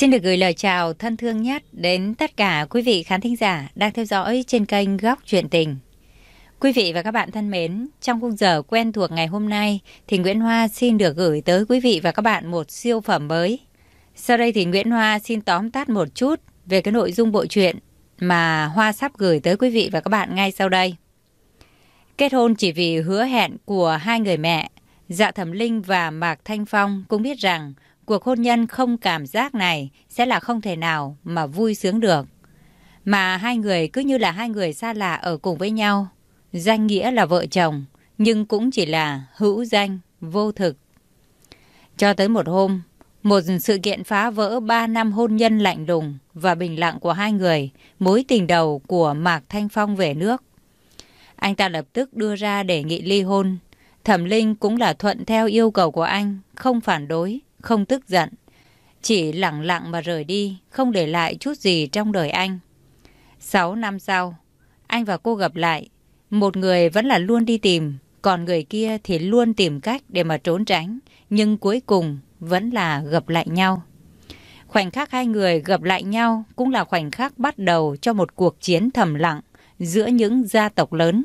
Xin được gửi lời chào thân thương nhất đến tất cả quý vị khán thính giả đang theo dõi trên kênh Góc Chuyện Tình. Quý vị và các bạn thân mến, trong khung giờ quen thuộc ngày hôm nay thì Nguyễn Hoa xin được gửi tới quý vị và các bạn một siêu phẩm mới. Sau đây thì Nguyễn Hoa xin tóm tắt một chút về cái nội dung bộ truyện mà Hoa sắp gửi tới quý vị và các bạn ngay sau đây. Kết hôn chỉ vì hứa hẹn của hai người mẹ, Dạ Thẩm Linh và Mạc Thanh Phong cũng biết rằng cuộc hôn nhân không cảm giác này sẽ là không thể nào mà vui sướng được. Mà hai người cứ như là hai người xa lạ ở cùng với nhau. Danh nghĩa là vợ chồng, nhưng cũng chỉ là hữu danh, vô thực. Cho tới một hôm, một sự kiện phá vỡ 3 năm hôn nhân lạnh lùng và bình lặng của hai người, mối tình đầu của Mạc Thanh Phong về nước. Anh ta lập tức đưa ra đề nghị ly hôn. Thẩm Linh cũng là thuận theo yêu cầu của anh, không phản đối, không tức giận. Chỉ lặng lặng mà rời đi, không để lại chút gì trong đời anh. Sáu năm sau, anh và cô gặp lại. Một người vẫn là luôn đi tìm, còn người kia thì luôn tìm cách để mà trốn tránh. Nhưng cuối cùng vẫn là gặp lại nhau. Khoảnh khắc hai người gặp lại nhau cũng là khoảnh khắc bắt đầu cho một cuộc chiến thầm lặng giữa những gia tộc lớn.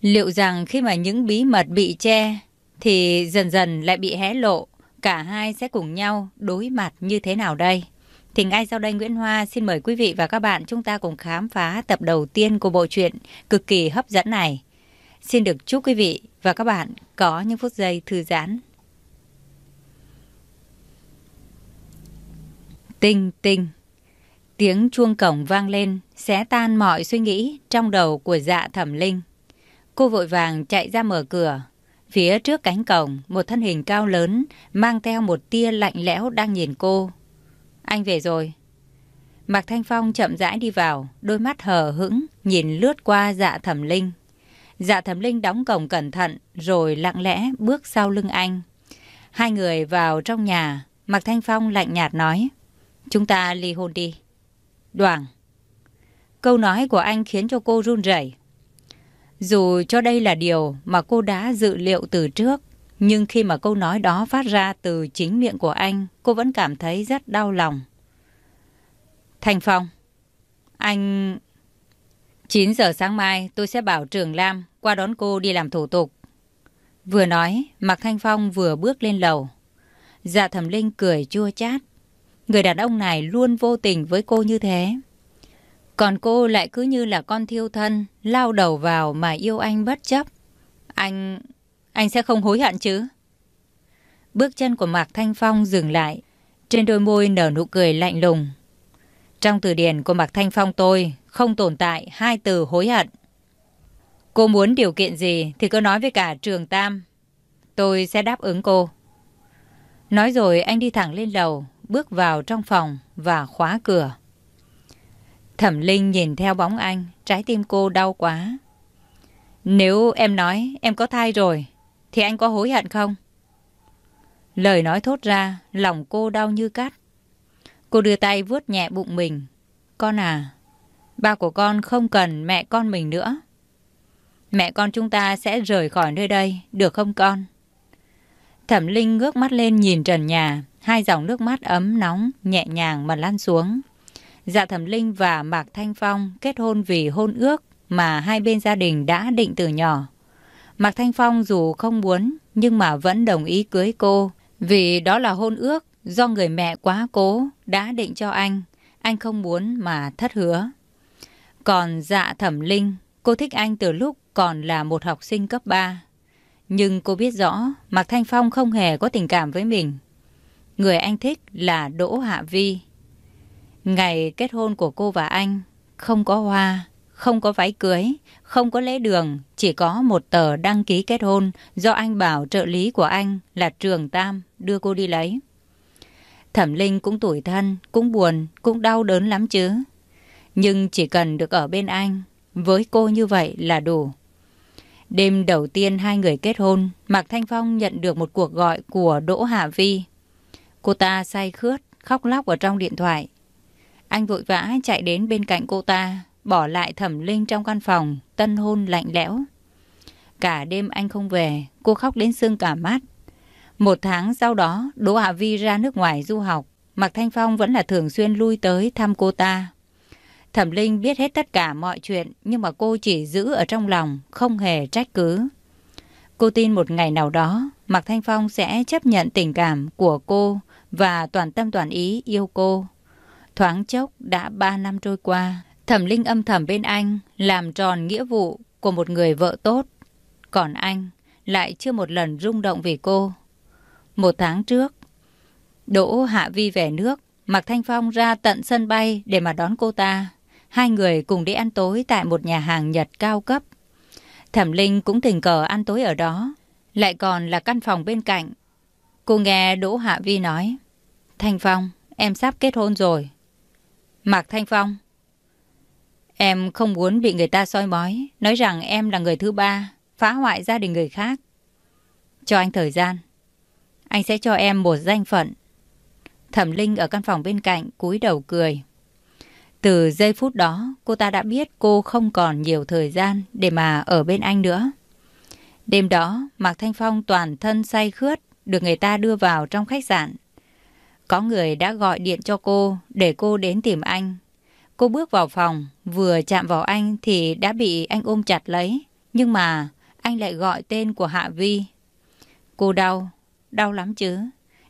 Liệu rằng khi mà những bí mật bị che thì dần dần lại bị hé lộ, cả hai sẽ cùng nhau đối mặt như thế nào đây? Thì ngay sau đây Nguyễn Hoa xin mời quý vị và các bạn chúng ta cùng khám phá tập đầu tiên của bộ truyện cực kỳ hấp dẫn này. Xin được chúc quý vị và các bạn có những phút giây thư giãn. Tinh tinh. Tiếng chuông cổng vang lên, xé tan mọi suy nghĩ trong đầu của dạ thẩm linh. Cô vội vàng chạy ra mở cửa. Phía trước cánh cổng, một thân hình cao lớn, mang theo một tia lạnh lẽo đang nhìn cô. Anh về rồi. Mạc Thanh Phong chậm rãi đi vào, đôi mắt hờ hững, nhìn lướt qua dạ thẩm linh. Dạ thẩm linh đóng cổng cẩn thận, rồi lặng lẽ bước sau lưng anh. Hai người vào trong nhà, Mạc Thanh Phong lạnh nhạt nói. Chúng ta ly hôn đi. Đoàn. Câu nói của anh khiến cho cô run rẩy. Dù cho đây là điều mà cô đã dự liệu từ trước, nhưng khi mà câu nói đó phát ra từ chính miệng của anh, cô vẫn cảm thấy rất đau lòng. Thành Phong, anh... 9 giờ sáng mai tôi sẽ bảo Trường Lam qua đón cô đi làm thủ tục. Vừa nói, Mạc Thanh Phong vừa bước lên lầu. Dạ thẩm linh cười chua chát. Người đàn ông này luôn vô tình với cô như thế. Còn cô lại cứ như là con thiêu thân, lao đầu vào mà yêu anh bất chấp. Anh... anh sẽ không hối hận chứ? Bước chân của Mạc Thanh Phong dừng lại. Trên đôi môi nở nụ cười lạnh lùng. Trong từ điển của Mạc Thanh Phong tôi không tồn tại hai từ hối hận. Cô muốn điều kiện gì thì cứ nói với cả trường Tam. Tôi sẽ đáp ứng cô. Nói rồi anh đi thẳng lên lầu, bước vào trong phòng và khóa cửa. Thẩm Linh nhìn theo bóng anh, trái tim cô đau quá. Nếu em nói em có thai rồi, thì anh có hối hận không? Lời nói thốt ra, lòng cô đau như cắt. Cô đưa tay vuốt nhẹ bụng mình. Con à, ba của con không cần mẹ con mình nữa. Mẹ con chúng ta sẽ rời khỏi nơi đây, được không con? Thẩm Linh ngước mắt lên nhìn trần nhà, hai dòng nước mắt ấm nóng, nhẹ nhàng mà lan xuống. Dạ Thẩm Linh và Mạc Thanh Phong kết hôn vì hôn ước mà hai bên gia đình đã định từ nhỏ. Mạc Thanh Phong dù không muốn nhưng mà vẫn đồng ý cưới cô vì đó là hôn ước do người mẹ quá cố đã định cho anh. Anh không muốn mà thất hứa. Còn dạ Thẩm Linh, cô thích anh từ lúc còn là một học sinh cấp 3. Nhưng cô biết rõ Mạc Thanh Phong không hề có tình cảm với mình. Người anh thích là Đỗ Hạ Vi. Ngày kết hôn của cô và anh không có hoa, không có váy cưới, không có lễ đường, chỉ có một tờ đăng ký kết hôn do anh bảo trợ lý của anh là Trường Tam đưa cô đi lấy. Thẩm Linh cũng tủi thân, cũng buồn, cũng đau đớn lắm chứ. Nhưng chỉ cần được ở bên anh, với cô như vậy là đủ. Đêm đầu tiên hai người kết hôn, Mạc Thanh Phong nhận được một cuộc gọi của Đỗ Hạ Vi. Cô ta say khướt, khóc lóc ở trong điện thoại. Anh vội vã chạy đến bên cạnh cô ta, bỏ lại thẩm linh trong căn phòng, tân hôn lạnh lẽo. Cả đêm anh không về, cô khóc đến sưng cả mắt. Một tháng sau đó, Đỗ Hạ Vi ra nước ngoài du học, Mạc Thanh Phong vẫn là thường xuyên lui tới thăm cô ta. Thẩm Linh biết hết tất cả mọi chuyện nhưng mà cô chỉ giữ ở trong lòng, không hề trách cứ. Cô tin một ngày nào đó Mạc Thanh Phong sẽ chấp nhận tình cảm của cô và toàn tâm toàn ý yêu cô. Thoáng chốc đã ba năm trôi qua, Thẩm Linh âm thầm bên anh làm tròn nghĩa vụ của một người vợ tốt. Còn anh lại chưa một lần rung động vì cô. Một tháng trước, Đỗ Hạ Vi về nước, Mạc Thanh Phong ra tận sân bay để mà đón cô ta. Hai người cùng đi ăn tối tại một nhà hàng Nhật cao cấp. Thẩm Linh cũng tình cờ ăn tối ở đó, lại còn là căn phòng bên cạnh. Cô nghe Đỗ Hạ Vi nói, Thanh Phong, em sắp kết hôn rồi. Mạc Thanh Phong, em không muốn bị người ta soi mói, nói rằng em là người thứ ba, phá hoại gia đình người khác. Cho anh thời gian, anh sẽ cho em một danh phận. Thẩm Linh ở căn phòng bên cạnh cúi đầu cười. Từ giây phút đó, cô ta đã biết cô không còn nhiều thời gian để mà ở bên anh nữa. Đêm đó, Mạc Thanh Phong toàn thân say khướt, được người ta đưa vào trong khách sạn. Có người đã gọi điện cho cô để cô đến tìm anh. Cô bước vào phòng, vừa chạm vào anh thì đã bị anh ôm chặt lấy. Nhưng mà anh lại gọi tên của Hạ Vi. Cô đau, đau lắm chứ.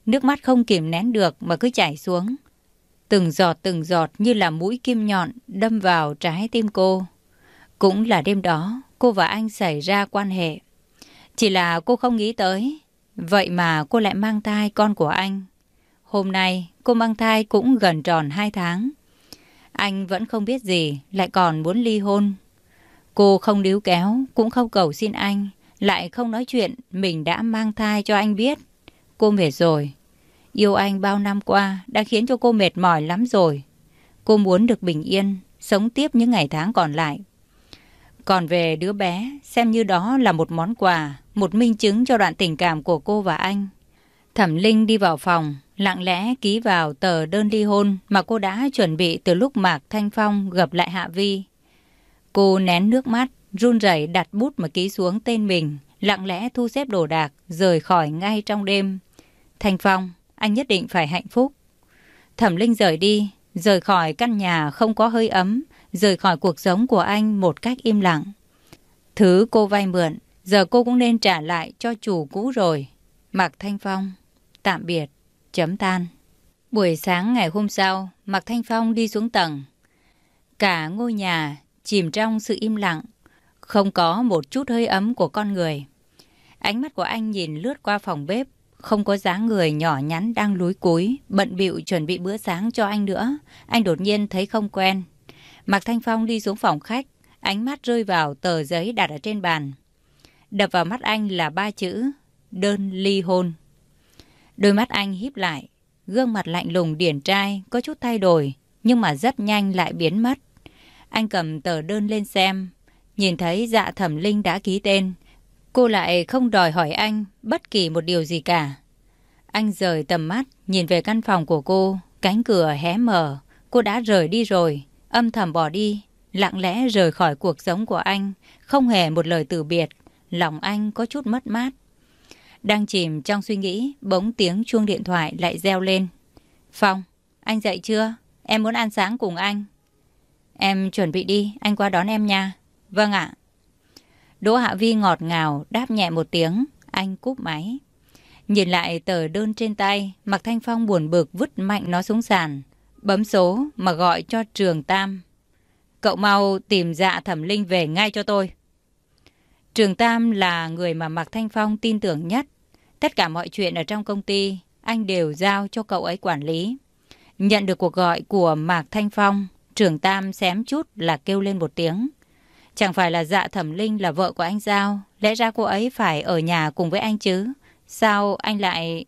Nước mắt không kìm nén được mà cứ chảy xuống. Từng giọt từng giọt như là mũi kim nhọn đâm vào trái tim cô. Cũng là đêm đó cô và anh xảy ra quan hệ. Chỉ là cô không nghĩ tới. Vậy mà cô lại mang thai con của anh. Hôm nay cô mang thai cũng gần tròn 2 tháng. Anh vẫn không biết gì, lại còn muốn ly hôn. Cô không níu kéo, cũng không cầu xin anh, lại không nói chuyện mình đã mang thai cho anh biết. Cô mệt rồi. Yêu anh bao năm qua đã khiến cho cô mệt mỏi lắm rồi. Cô muốn được bình yên, sống tiếp những ngày tháng còn lại. Còn về đứa bé, xem như đó là một món quà, một minh chứng cho đoạn tình cảm của cô và anh. Thẩm Linh đi vào phòng, lặng lẽ ký vào tờ đơn ly hôn mà cô đã chuẩn bị từ lúc Mạc Thanh Phong gặp lại Hạ Vi. Cô nén nước mắt, run rẩy đặt bút mà ký xuống tên mình, lặng lẽ thu xếp đồ đạc, rời khỏi ngay trong đêm. Thanh Phong, anh nhất định phải hạnh phúc. Thẩm Linh rời đi, rời khỏi căn nhà không có hơi ấm, rời khỏi cuộc sống của anh một cách im lặng. Thứ cô vay mượn, giờ cô cũng nên trả lại cho chủ cũ rồi. Mạc Thanh Phong, tạm biệt, chấm tan. Buổi sáng ngày hôm sau, Mạc Thanh Phong đi xuống tầng. Cả ngôi nhà chìm trong sự im lặng, không có một chút hơi ấm của con người. Ánh mắt của anh nhìn lướt qua phòng bếp, không có dáng người nhỏ nhắn đang lúi cúi, bận bịu chuẩn bị bữa sáng cho anh nữa. Anh đột nhiên thấy không quen. Mạc Thanh Phong đi xuống phòng khách, ánh mắt rơi vào tờ giấy đặt ở trên bàn. Đập vào mắt anh là ba chữ, đơn ly hôn. Đôi mắt anh híp lại, gương mặt lạnh lùng điển trai, có chút thay đổi, nhưng mà rất nhanh lại biến mất. Anh cầm tờ đơn lên xem, nhìn thấy dạ thẩm linh đã ký tên. Cô lại không đòi hỏi anh bất kỳ một điều gì cả. Anh rời tầm mắt, nhìn về căn phòng của cô, cánh cửa hé mở. Cô đã rời đi rồi, âm thầm bỏ đi, lặng lẽ rời khỏi cuộc sống của anh, không hề một lời từ biệt. Lòng anh có chút mất mát. Đang chìm trong suy nghĩ, bỗng tiếng chuông điện thoại lại reo lên. Phong, anh dậy chưa? Em muốn ăn sáng cùng anh. Em chuẩn bị đi, anh qua đón em nha. Vâng ạ. Đỗ Hạ Vi ngọt ngào đáp nhẹ một tiếng, anh cúp máy. Nhìn lại tờ đơn trên tay, Mạc Thanh Phong buồn bực vứt mạnh nó xuống sàn. Bấm số mà gọi cho Trường Tam. Cậu mau tìm dạ thẩm linh về ngay cho tôi. Trường Tam là người mà Mạc Thanh Phong tin tưởng nhất. Tất cả mọi chuyện ở trong công ty, anh đều giao cho cậu ấy quản lý. Nhận được cuộc gọi của Mạc Thanh Phong, Trường Tam xém chút là kêu lên một tiếng. Chẳng phải là dạ thẩm linh là vợ của anh Giao, lẽ ra cô ấy phải ở nhà cùng với anh chứ. Sao anh lại...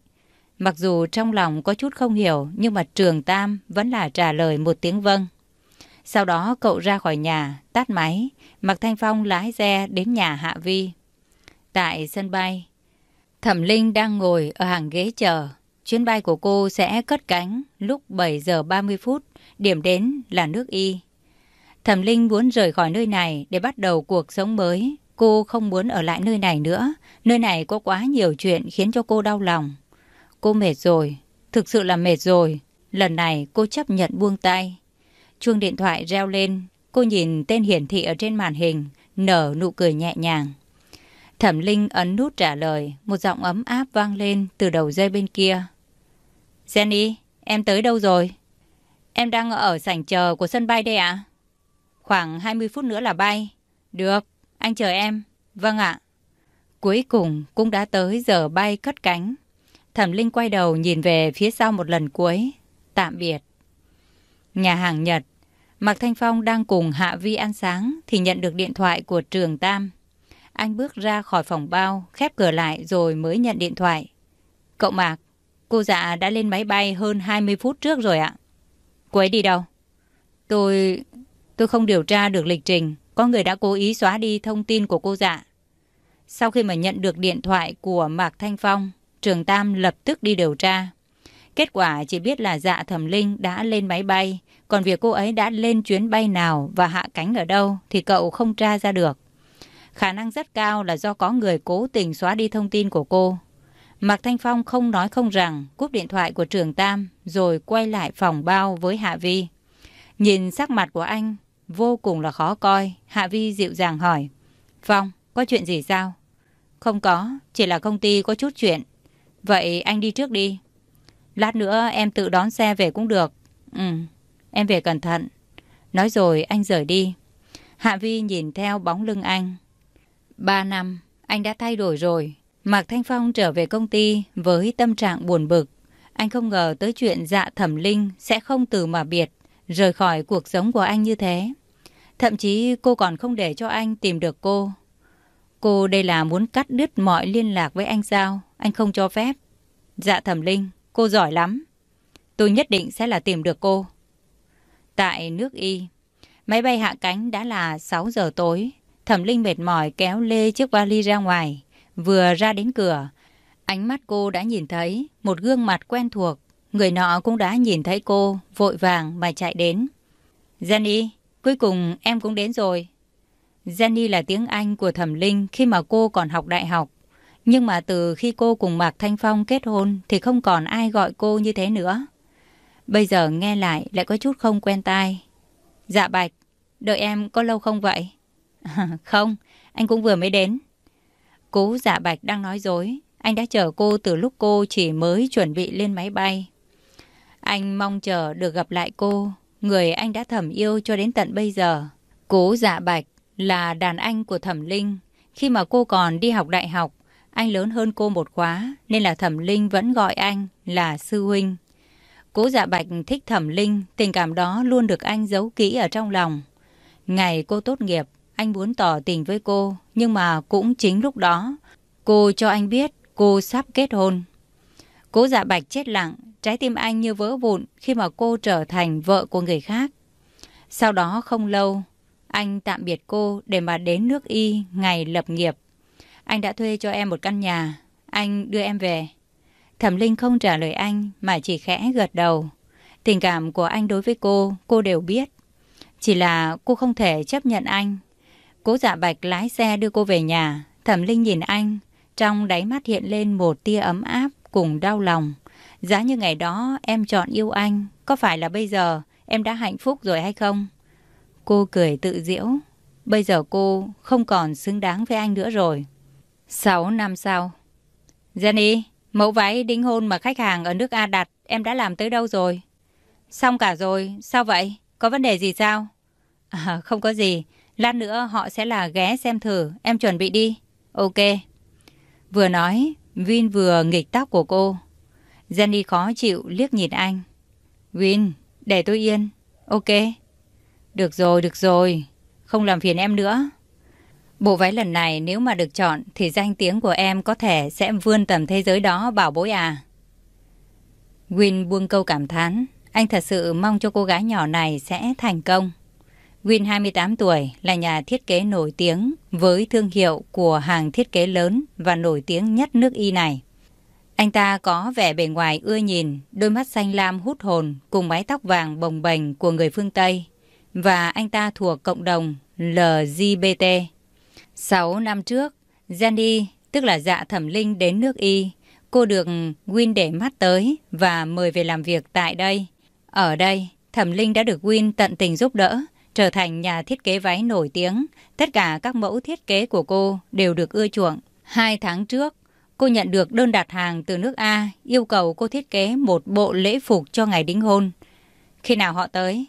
Mặc dù trong lòng có chút không hiểu, nhưng mà Trường Tam vẫn là trả lời một tiếng vâng. Sau đó cậu ra khỏi nhà, tắt máy, Mạc Thanh Phong lái xe đến nhà Hạ Vi. Tại sân bay, Thẩm Linh đang ngồi ở hàng ghế chờ. Chuyến bay của cô sẽ cất cánh lúc 7 giờ 30 phút, điểm đến là nước Y. Thẩm Linh muốn rời khỏi nơi này để bắt đầu cuộc sống mới. Cô không muốn ở lại nơi này nữa. Nơi này có quá nhiều chuyện khiến cho cô đau lòng. Cô mệt rồi, thực sự là mệt rồi. lần này cô chấp nhận buông tay. Chuông điện thoại reo lên, cô nhìn tên hiển thị ở trên màn hình, nở nụ cười nhẹ nhàng. Thẩm Linh ấn nút trả lời, một giọng ấm áp vang lên từ đầu dây bên kia. Jenny, em tới đâu rồi? Em đang ở sảnh chờ của sân bay đây ạ. Khoảng 20 phút nữa là bay. Được, anh chờ em. Vâng ạ. Cuối cùng cũng đã tới giờ bay cất cánh. Thẩm Linh quay đầu nhìn về phía sau một lần cuối. Tạm biệt. Nhà hàng Nhật. Mạc Thanh Phong đang cùng Hạ Vi ăn sáng thì nhận được điện thoại của Trường Tam. Anh bước ra khỏi phòng bao, khép cửa lại rồi mới nhận điện thoại. Cậu Mạc, cô dạ đã lên máy bay hơn 20 phút trước rồi ạ. Cô ấy đi đâu? Tôi... tôi không điều tra được lịch trình. Có người đã cố ý xóa đi thông tin của cô dạ. Sau khi mà nhận được điện thoại của Mạc Thanh Phong, Trường Tam lập tức đi điều tra. Kết quả chỉ biết là dạ thẩm linh đã lên máy bay, còn việc cô ấy đã lên chuyến bay nào và hạ cánh ở đâu thì cậu không tra ra được. Khả năng rất cao là do có người cố tình xóa đi thông tin của cô. Mạc Thanh Phong không nói không rằng, cúp điện thoại của Trường Tam rồi quay lại phòng bao với Hạ Vi. Nhìn sắc mặt của anh vô cùng là khó coi, Hạ Vi dịu dàng hỏi. Phong, có chuyện gì sao? Không có, chỉ là công ty có chút chuyện. Vậy anh đi trước đi. Lát nữa em tự đón xe về cũng được. Ừ, em về cẩn thận. Nói rồi anh rời đi. Hạ Vi nhìn theo bóng lưng anh. Ba năm, anh đã thay đổi rồi. Mạc Thanh Phong trở về công ty với tâm trạng buồn bực. Anh không ngờ tới chuyện dạ thẩm linh sẽ không từ mà biệt, rời khỏi cuộc sống của anh như thế. Thậm chí cô còn không để cho anh tìm được cô. Cô đây là muốn cắt đứt mọi liên lạc với anh sao? Anh không cho phép. Dạ thẩm linh, cô giỏi lắm. Tôi nhất định sẽ là tìm được cô. Tại nước Y, máy bay hạ cánh đã là 6 giờ tối. Thẩm Linh mệt mỏi kéo lê chiếc vali ra ngoài. Vừa ra đến cửa, ánh mắt cô đã nhìn thấy một gương mặt quen thuộc. Người nọ cũng đã nhìn thấy cô, vội vàng mà chạy đến. Jenny, cuối cùng em cũng đến rồi. Jenny là tiếng Anh của Thẩm Linh khi mà cô còn học đại học. Nhưng mà từ khi cô cùng Mạc Thanh Phong kết hôn thì không còn ai gọi cô như thế nữa. Bây giờ nghe lại lại có chút không quen tai. Dạ Bạch, đợi em có lâu không vậy? không, anh cũng vừa mới đến. cú dạ Bạch đang nói dối. Anh đã chờ cô từ lúc cô chỉ mới chuẩn bị lên máy bay. Anh mong chờ được gặp lại cô, người anh đã thầm yêu cho đến tận bây giờ. cú dạ Bạch là đàn anh của Thẩm Linh. Khi mà cô còn đi học đại học, anh lớn hơn cô một khóa, nên là Thẩm Linh vẫn gọi anh là sư huynh. Cố dạ Bạch thích Thẩm Linh, tình cảm đó luôn được anh giấu kỹ ở trong lòng. Ngày cô tốt nghiệp, anh muốn tỏ tình với cô, nhưng mà cũng chính lúc đó, cô cho anh biết cô sắp kết hôn. Cố dạ bạch chết lặng, trái tim anh như vỡ vụn khi mà cô trở thành vợ của người khác. Sau đó không lâu, anh tạm biệt cô để mà đến nước Y ngày lập nghiệp. Anh đã thuê cho em một căn nhà, anh đưa em về. Thẩm Linh không trả lời anh mà chỉ khẽ gật đầu. Tình cảm của anh đối với cô, cô đều biết. Chỉ là cô không thể chấp nhận anh Cố dạ bạch lái xe đưa cô về nhà. Thẩm Linh nhìn anh, trong đáy mắt hiện lên một tia ấm áp cùng đau lòng. Giá như ngày đó em chọn yêu anh, có phải là bây giờ em đã hạnh phúc rồi hay không? Cô cười tự diễu. Bây giờ cô không còn xứng đáng với anh nữa rồi. Sáu năm sau. Jenny, mẫu váy đính hôn mà khách hàng ở nước A đặt, em đã làm tới đâu rồi? Xong cả rồi, sao vậy? Có vấn đề gì sao? À, không có gì. Lát nữa họ sẽ là ghé xem thử, em chuẩn bị đi. Ok. Vừa nói, Vin vừa nghịch tóc của cô. Jenny khó chịu liếc nhìn anh. Vin, để tôi yên. Ok. Được rồi, được rồi. Không làm phiền em nữa. Bộ váy lần này nếu mà được chọn thì danh tiếng của em có thể sẽ vươn tầm thế giới đó bảo bối à. Win buông câu cảm thán. Anh thật sự mong cho cô gái nhỏ này sẽ thành công. Win 28 tuổi là nhà thiết kế nổi tiếng với thương hiệu của hàng thiết kế lớn và nổi tiếng nhất nước Y này. Anh ta có vẻ bề ngoài ưa nhìn, đôi mắt xanh lam hút hồn cùng mái tóc vàng bồng bềnh của người phương Tây. Và anh ta thuộc cộng đồng LGBT. 6 năm trước, Jenny, tức là dạ thẩm linh đến nước Y, cô được Win để mắt tới và mời về làm việc tại đây. Ở đây, Thẩm Linh đã được Win tận tình giúp đỡ, trở thành nhà thiết kế váy nổi tiếng. Tất cả các mẫu thiết kế của cô đều được ưa chuộng. Hai tháng trước, cô nhận được đơn đặt hàng từ nước A yêu cầu cô thiết kế một bộ lễ phục cho ngày đính hôn. Khi nào họ tới?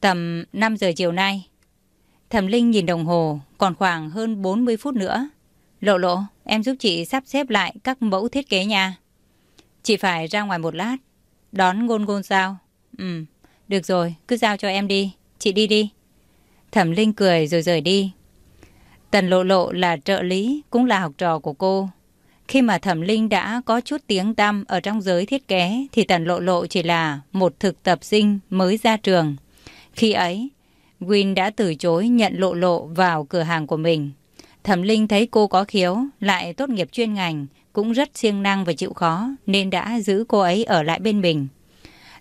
Tầm 5 giờ chiều nay. Thẩm Linh nhìn đồng hồ, còn khoảng hơn 40 phút nữa. Lộ lộ, em giúp chị sắp xếp lại các mẫu thiết kế nha. Chị phải ra ngoài một lát. Đón ngôn ngôn sao? Ừ, được rồi, cứ giao cho em đi. Chị đi đi. Thẩm Linh cười rồi rời đi. Tần Lộ Lộ là trợ lý, cũng là học trò của cô. Khi mà Thẩm Linh đã có chút tiếng tăm ở trong giới thiết kế, thì Tần Lộ Lộ chỉ là một thực tập sinh mới ra trường. Khi ấy, Win đã từ chối nhận Lộ Lộ vào cửa hàng của mình. Thẩm Linh thấy cô có khiếu, lại tốt nghiệp chuyên ngành, cũng rất siêng năng và chịu khó, nên đã giữ cô ấy ở lại bên mình.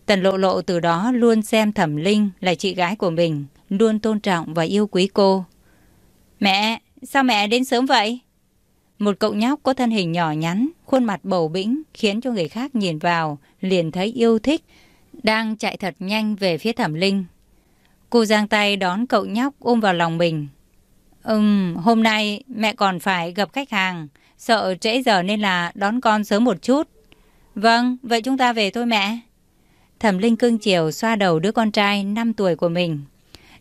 Tần Lộ Lộ từ đó luôn xem Thẩm Linh là chị gái của mình, luôn tôn trọng và yêu quý cô. Mẹ, sao mẹ đến sớm vậy? Một cậu nhóc có thân hình nhỏ nhắn, khuôn mặt bầu bĩnh khiến cho người khác nhìn vào liền thấy yêu thích, đang chạy thật nhanh về phía Thẩm Linh. Cô giang tay đón cậu nhóc ôm vào lòng mình. Ừm, hôm nay mẹ còn phải gặp khách hàng, sợ trễ giờ nên là đón con sớm một chút. Vâng, vậy chúng ta về thôi mẹ. Thẩm Linh cưng chiều xoa đầu đứa con trai 5 tuổi của mình.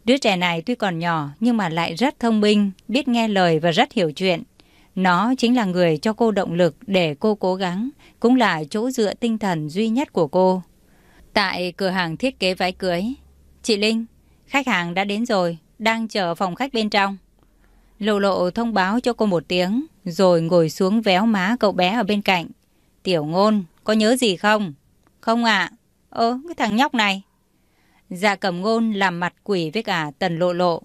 Đứa trẻ này tuy còn nhỏ nhưng mà lại rất thông minh, biết nghe lời và rất hiểu chuyện. Nó chính là người cho cô động lực để cô cố gắng, cũng là chỗ dựa tinh thần duy nhất của cô. Tại cửa hàng thiết kế váy cưới, chị Linh, khách hàng đã đến rồi, đang chờ phòng khách bên trong. Lộ lộ thông báo cho cô một tiếng, rồi ngồi xuống véo má cậu bé ở bên cạnh. Tiểu ngôn, có nhớ gì không? Không ạ. Ơ, cái thằng nhóc này. Dạ cầm ngôn làm mặt quỷ với cả tần lộ lộ.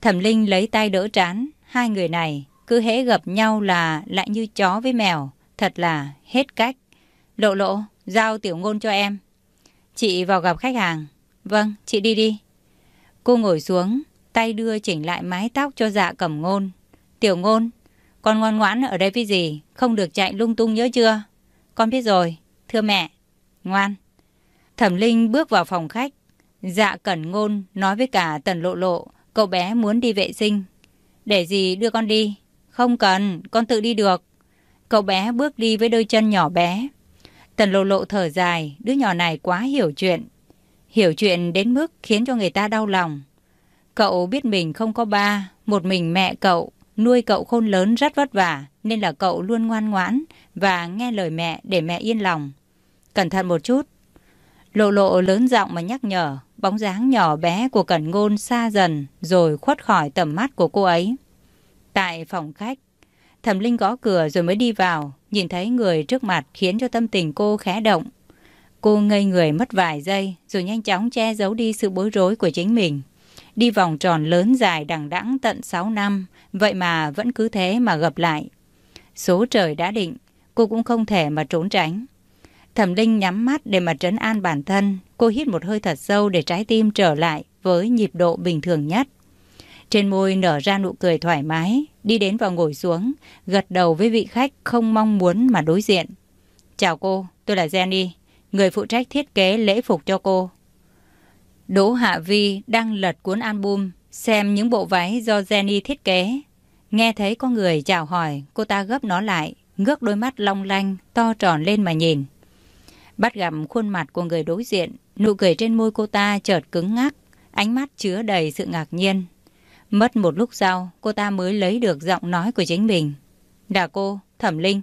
Thẩm Linh lấy tay đỡ trán. Hai người này cứ hễ gặp nhau là lại như chó với mèo. Thật là hết cách. Lộ lộ, giao tiểu ngôn cho em. Chị vào gặp khách hàng. Vâng, chị đi đi. Cô ngồi xuống, tay đưa chỉnh lại mái tóc cho dạ cẩm ngôn. Tiểu ngôn, con ngoan ngoãn ở đây với gì? Không được chạy lung tung nhớ chưa? Con biết rồi, thưa mẹ. Ngoan. Thẩm Linh bước vào phòng khách. Dạ cẩn ngôn nói với cả tần lộ lộ, cậu bé muốn đi vệ sinh. Để gì đưa con đi? Không cần, con tự đi được. Cậu bé bước đi với đôi chân nhỏ bé. Tần lộ lộ thở dài, đứa nhỏ này quá hiểu chuyện. Hiểu chuyện đến mức khiến cho người ta đau lòng. Cậu biết mình không có ba, một mình mẹ cậu, nuôi cậu khôn lớn rất vất vả, nên là cậu luôn ngoan ngoãn và nghe lời mẹ để mẹ yên lòng. Cẩn thận một chút, Lộ lộ lớn giọng mà nhắc nhở, bóng dáng nhỏ bé của Cẩn Ngôn xa dần rồi khuất khỏi tầm mắt của cô ấy. Tại phòng khách, Thẩm Linh gõ cửa rồi mới đi vào, nhìn thấy người trước mặt khiến cho tâm tình cô khẽ động. Cô ngây người mất vài giây rồi nhanh chóng che giấu đi sự bối rối của chính mình. Đi vòng tròn lớn dài đằng đẵng tận 6 năm, vậy mà vẫn cứ thế mà gặp lại. Số trời đã định, cô cũng không thể mà trốn tránh. Thẩm Linh nhắm mắt để mà trấn an bản thân. Cô hít một hơi thật sâu để trái tim trở lại với nhịp độ bình thường nhất. Trên môi nở ra nụ cười thoải mái, đi đến và ngồi xuống, gật đầu với vị khách không mong muốn mà đối diện. Chào cô, tôi là Jenny, người phụ trách thiết kế lễ phục cho cô. Đỗ Hạ Vi đang lật cuốn album, xem những bộ váy do Jenny thiết kế. Nghe thấy có người chào hỏi, cô ta gấp nó lại, ngước đôi mắt long lanh, to tròn lên mà nhìn. Bắt gặp khuôn mặt của người đối diện, nụ cười trên môi cô ta chợt cứng ngắc, ánh mắt chứa đầy sự ngạc nhiên. Mất một lúc sau, cô ta mới lấy được giọng nói của chính mình. Là cô, Thẩm Linh.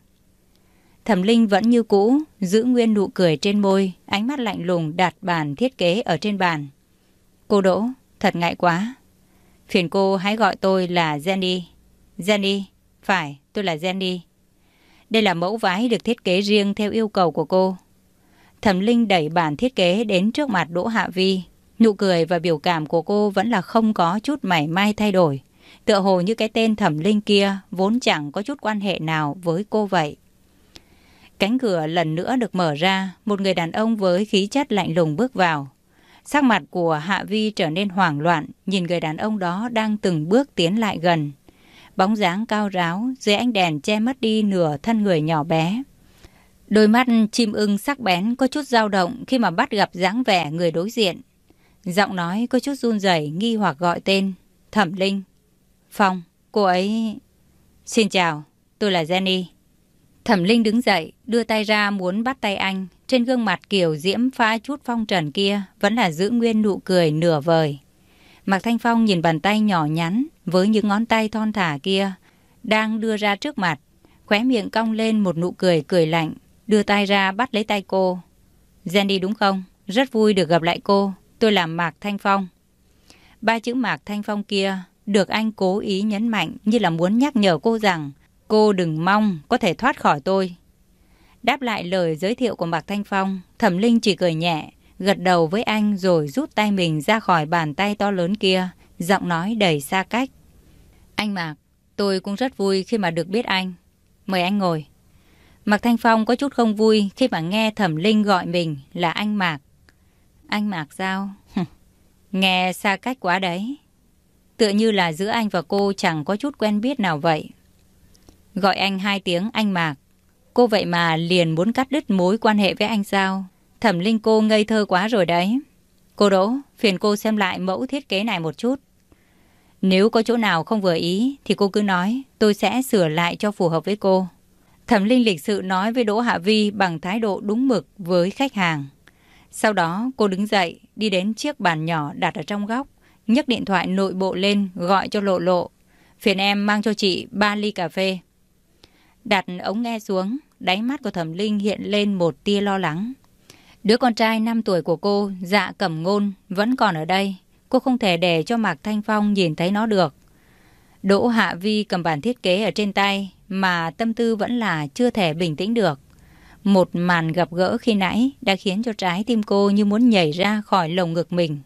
Thẩm Linh vẫn như cũ, giữ nguyên nụ cười trên môi, ánh mắt lạnh lùng đặt bàn thiết kế ở trên bàn. Cô Đỗ, thật ngại quá. Phiền cô hãy gọi tôi là Jenny. Jenny, phải, tôi là Jenny. Đây là mẫu váy được thiết kế riêng theo yêu cầu của cô. Thẩm Linh đẩy bản thiết kế đến trước mặt Đỗ Hạ Vi. Nụ cười và biểu cảm của cô vẫn là không có chút mảy may thay đổi. Tựa hồ như cái tên Thẩm Linh kia vốn chẳng có chút quan hệ nào với cô vậy. Cánh cửa lần nữa được mở ra, một người đàn ông với khí chất lạnh lùng bước vào. Sắc mặt của Hạ Vi trở nên hoảng loạn, nhìn người đàn ông đó đang từng bước tiến lại gần. Bóng dáng cao ráo, dưới ánh đèn che mất đi nửa thân người nhỏ bé. Đôi mắt chim ưng sắc bén có chút dao động khi mà bắt gặp dáng vẻ người đối diện. Giọng nói có chút run rẩy nghi hoặc gọi tên. Thẩm Linh. Phong, cô ấy... Xin chào, tôi là Jenny. Thẩm Linh đứng dậy, đưa tay ra muốn bắt tay anh. Trên gương mặt kiểu diễm pha chút phong trần kia vẫn là giữ nguyên nụ cười nửa vời. Mạc Thanh Phong nhìn bàn tay nhỏ nhắn với những ngón tay thon thả kia đang đưa ra trước mặt, khóe miệng cong lên một nụ cười cười lạnh, đưa tay ra bắt lấy tay cô. Jenny đúng không? Rất vui được gặp lại cô. Tôi là Mạc Thanh Phong. Ba chữ Mạc Thanh Phong kia được anh cố ý nhấn mạnh như là muốn nhắc nhở cô rằng cô đừng mong có thể thoát khỏi tôi. Đáp lại lời giới thiệu của Mạc Thanh Phong, Thẩm Linh chỉ cười nhẹ, gật đầu với anh rồi rút tay mình ra khỏi bàn tay to lớn kia, giọng nói đầy xa cách. Anh Mạc, tôi cũng rất vui khi mà được biết anh. Mời anh ngồi. Mạc Thanh Phong có chút không vui khi mà nghe Thẩm Linh gọi mình là anh Mạc. Anh Mạc sao? nghe xa cách quá đấy. Tựa như là giữa anh và cô chẳng có chút quen biết nào vậy. Gọi anh hai tiếng anh Mạc. Cô vậy mà liền muốn cắt đứt mối quan hệ với anh sao? Thẩm Linh cô ngây thơ quá rồi đấy. Cô Đỗ, phiền cô xem lại mẫu thiết kế này một chút. Nếu có chỗ nào không vừa ý thì cô cứ nói, tôi sẽ sửa lại cho phù hợp với cô. Thẩm Linh lịch sự nói với Đỗ Hạ Vi bằng thái độ đúng mực với khách hàng. Sau đó cô đứng dậy, đi đến chiếc bàn nhỏ đặt ở trong góc, nhấc điện thoại nội bộ lên gọi cho Lộ Lộ. Phiền em mang cho chị 3 ly cà phê. Đặt ống nghe xuống, đáy mắt của Thẩm Linh hiện lên một tia lo lắng. Đứa con trai 5 tuổi của cô, dạ cẩm ngôn, vẫn còn ở đây. Cô không thể để cho Mạc Thanh Phong nhìn thấy nó được. Đỗ Hạ Vi cầm bản thiết kế ở trên tay mà tâm tư vẫn là chưa thể bình tĩnh được. Một màn gặp gỡ khi nãy đã khiến cho trái tim cô như muốn nhảy ra khỏi lồng ngực mình.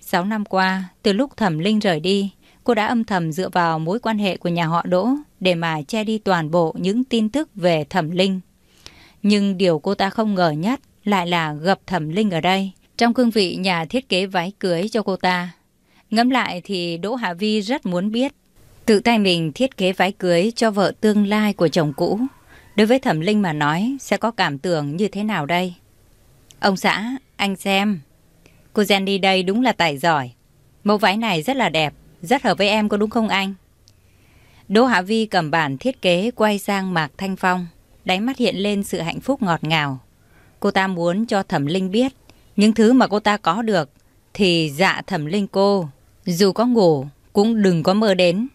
Sáu năm qua, từ lúc Thẩm Linh rời đi, cô đã âm thầm dựa vào mối quan hệ của nhà họ Đỗ để mà che đi toàn bộ những tin tức về Thẩm Linh. Nhưng điều cô ta không ngờ nhất lại là gặp Thẩm Linh ở đây, trong cương vị nhà thiết kế váy cưới cho cô ta. Ngẫm lại thì Đỗ Hạ Vi rất muốn biết tự tay mình thiết kế váy cưới cho vợ tương lai của chồng cũ. Đối với Thẩm Linh mà nói sẽ có cảm tưởng như thế nào đây? Ông xã, anh xem. Cô Jenny đây đúng là tài giỏi. Mẫu váy này rất là đẹp, rất hợp với em có đúng không anh? Đỗ Hạ Vi cầm bản thiết kế quay sang Mạc Thanh Phong, đáy mắt hiện lên sự hạnh phúc ngọt ngào. Cô ta muốn cho Thẩm Linh biết những thứ mà cô ta có được thì dạ Thẩm Linh cô, dù có ngủ cũng đừng có mơ đến.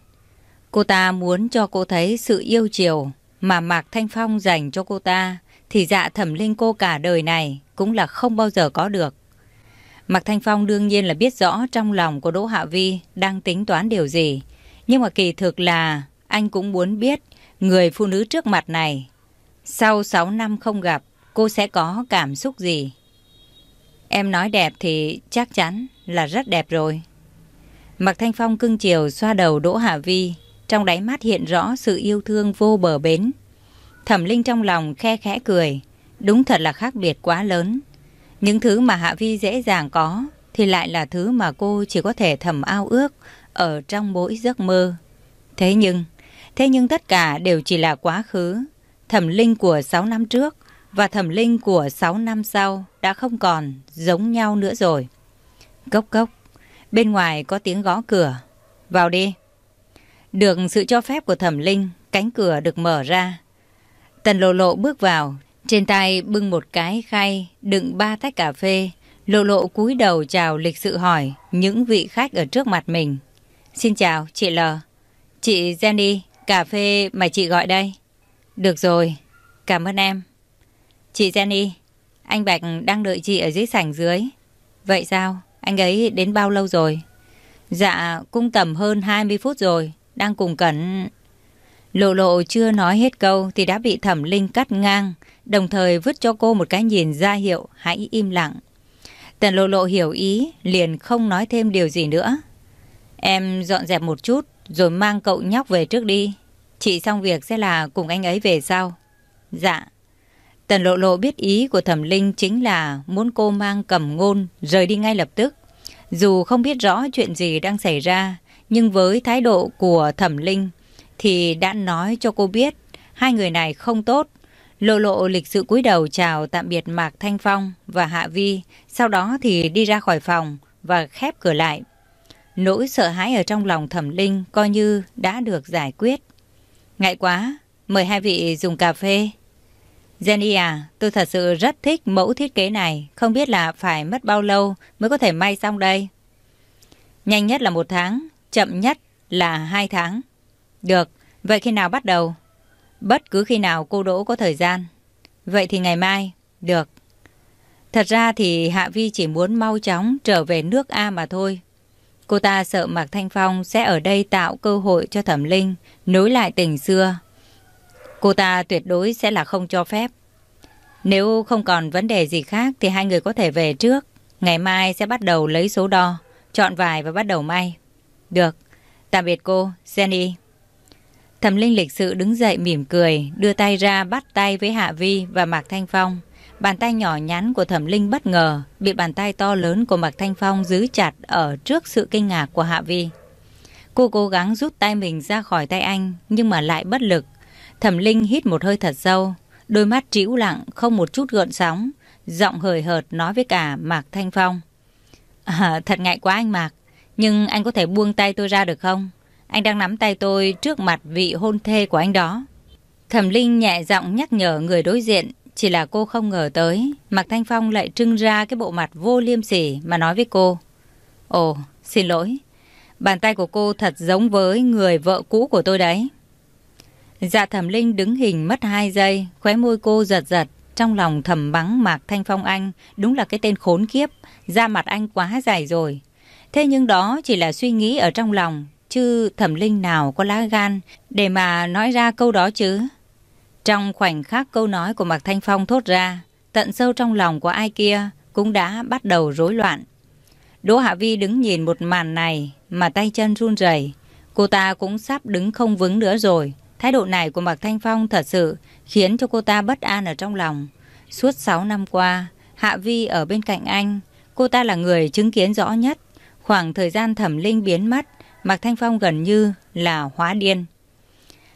Cô ta muốn cho cô thấy sự yêu chiều mà Mạc Thanh Phong dành cho cô ta thì dạ Thẩm Linh cô cả đời này cũng là không bao giờ có được. Mạc Thanh Phong đương nhiên là biết rõ trong lòng của Đỗ Hạ Vi đang tính toán điều gì. Nhưng mà kỳ thực là anh cũng muốn biết người phụ nữ trước mặt này sau 6 năm không gặp cô sẽ có cảm xúc gì. Em nói đẹp thì chắc chắn là rất đẹp rồi. Mạc Thanh Phong cưng chiều xoa đầu Đỗ Hạ Vi, trong đáy mắt hiện rõ sự yêu thương vô bờ bến. Thẩm Linh trong lòng khe khẽ cười, đúng thật là khác biệt quá lớn. Những thứ mà Hạ Vi dễ dàng có thì lại là thứ mà cô chỉ có thể thầm ao ước ở trong mỗi giấc mơ. Thế nhưng, thế nhưng tất cả đều chỉ là quá khứ. Thẩm Linh của 6 năm trước và thẩm linh của 6 năm sau đã không còn giống nhau nữa rồi. Cốc cốc, bên ngoài có tiếng gõ cửa. Vào đi. Được sự cho phép của thẩm linh, cánh cửa được mở ra. Tần lộ lộ bước vào, trên tay bưng một cái khay đựng ba tách cà phê. Lộ lộ cúi đầu chào lịch sự hỏi những vị khách ở trước mặt mình. Xin chào, chị L. Chị Jenny, cà phê mà chị gọi đây. Được rồi, cảm ơn em. Chị Jenny, anh Bạch đang đợi chị ở dưới sảnh dưới. Vậy sao? Anh ấy đến bao lâu rồi? Dạ, cũng tầm hơn 20 phút rồi. Đang cùng cẩn... Lộ lộ chưa nói hết câu thì đã bị thẩm linh cắt ngang, đồng thời vứt cho cô một cái nhìn ra hiệu hãy im lặng. Tần lộ lộ hiểu ý, liền không nói thêm điều gì nữa. Em dọn dẹp một chút, rồi mang cậu nhóc về trước đi. Chị xong việc sẽ là cùng anh ấy về sau. Dạ. Tần lộ lộ biết ý của thẩm linh chính là muốn cô mang cầm ngôn rời đi ngay lập tức. Dù không biết rõ chuyện gì đang xảy ra, nhưng với thái độ của thẩm linh thì đã nói cho cô biết hai người này không tốt. Lộ lộ lịch sự cúi đầu chào tạm biệt Mạc Thanh Phong và Hạ Vi, sau đó thì đi ra khỏi phòng và khép cửa lại. Nỗi sợ hãi ở trong lòng thẩm linh coi như đã được giải quyết. Ngại quá, mời hai vị dùng cà phê. Jenny à, tôi thật sự rất thích mẫu thiết kế này, không biết là phải mất bao lâu mới có thể may xong đây. Nhanh nhất là một tháng, chậm nhất là hai tháng. Được, vậy khi nào bắt đầu? Bất cứ khi nào cô Đỗ có thời gian. Vậy thì ngày mai, được. Thật ra thì Hạ Vi chỉ muốn mau chóng trở về nước A mà thôi. Cô ta sợ Mạc Thanh Phong sẽ ở đây tạo cơ hội cho Thẩm Linh nối lại tình xưa. Cô ta tuyệt đối sẽ là không cho phép. Nếu không còn vấn đề gì khác thì hai người có thể về trước. Ngày mai sẽ bắt đầu lấy số đo, chọn vải và bắt đầu may. Được. Tạm biệt cô, Jenny. Thẩm Linh lịch sự đứng dậy mỉm cười, đưa tay ra bắt tay với Hạ Vi và Mạc Thanh Phong. Bàn tay nhỏ nhắn của Thẩm Linh bất ngờ bị bàn tay to lớn của Mạc Thanh Phong giữ chặt ở trước sự kinh ngạc của Hạ Vi. Cô cố gắng rút tay mình ra khỏi tay anh nhưng mà lại bất lực. Thẩm Linh hít một hơi thật sâu, đôi mắt trĩu lặng không một chút gợn sóng, giọng hời hợt nói với cả Mạc Thanh Phong. À, thật ngại quá anh Mạc, nhưng anh có thể buông tay tôi ra được không? Anh đang nắm tay tôi trước mặt vị hôn thê của anh đó. Thẩm Linh nhẹ giọng nhắc nhở người đối diện, chỉ là cô không ngờ tới. Mạc Thanh Phong lại trưng ra cái bộ mặt vô liêm sỉ mà nói với cô. Ồ, xin lỗi. Bàn tay của cô thật giống với người vợ cũ của tôi đấy. Dạ thẩm linh đứng hình mất hai giây, khóe môi cô giật giật. Trong lòng thầm bắn Mạc Thanh Phong anh, đúng là cái tên khốn kiếp, da mặt anh quá dài rồi. Thế nhưng đó chỉ là suy nghĩ ở trong lòng, chứ thẩm linh nào có lá gan để mà nói ra câu đó chứ. Trong khoảnh khắc câu nói của Mạc Thanh Phong thốt ra, tận sâu trong lòng của ai kia cũng đã bắt đầu rối loạn. Đỗ Hạ Vi đứng nhìn một màn này mà tay chân run rẩy, cô ta cũng sắp đứng không vững nữa rồi. Thái độ này của Mạc Thanh Phong thật sự khiến cho cô ta bất an ở trong lòng. Suốt 6 năm qua, Hạ Vi ở bên cạnh anh, cô ta là người chứng kiến rõ nhất. Khoảng thời gian thẩm linh biến mất, Mạc Thanh Phong gần như là hóa điên.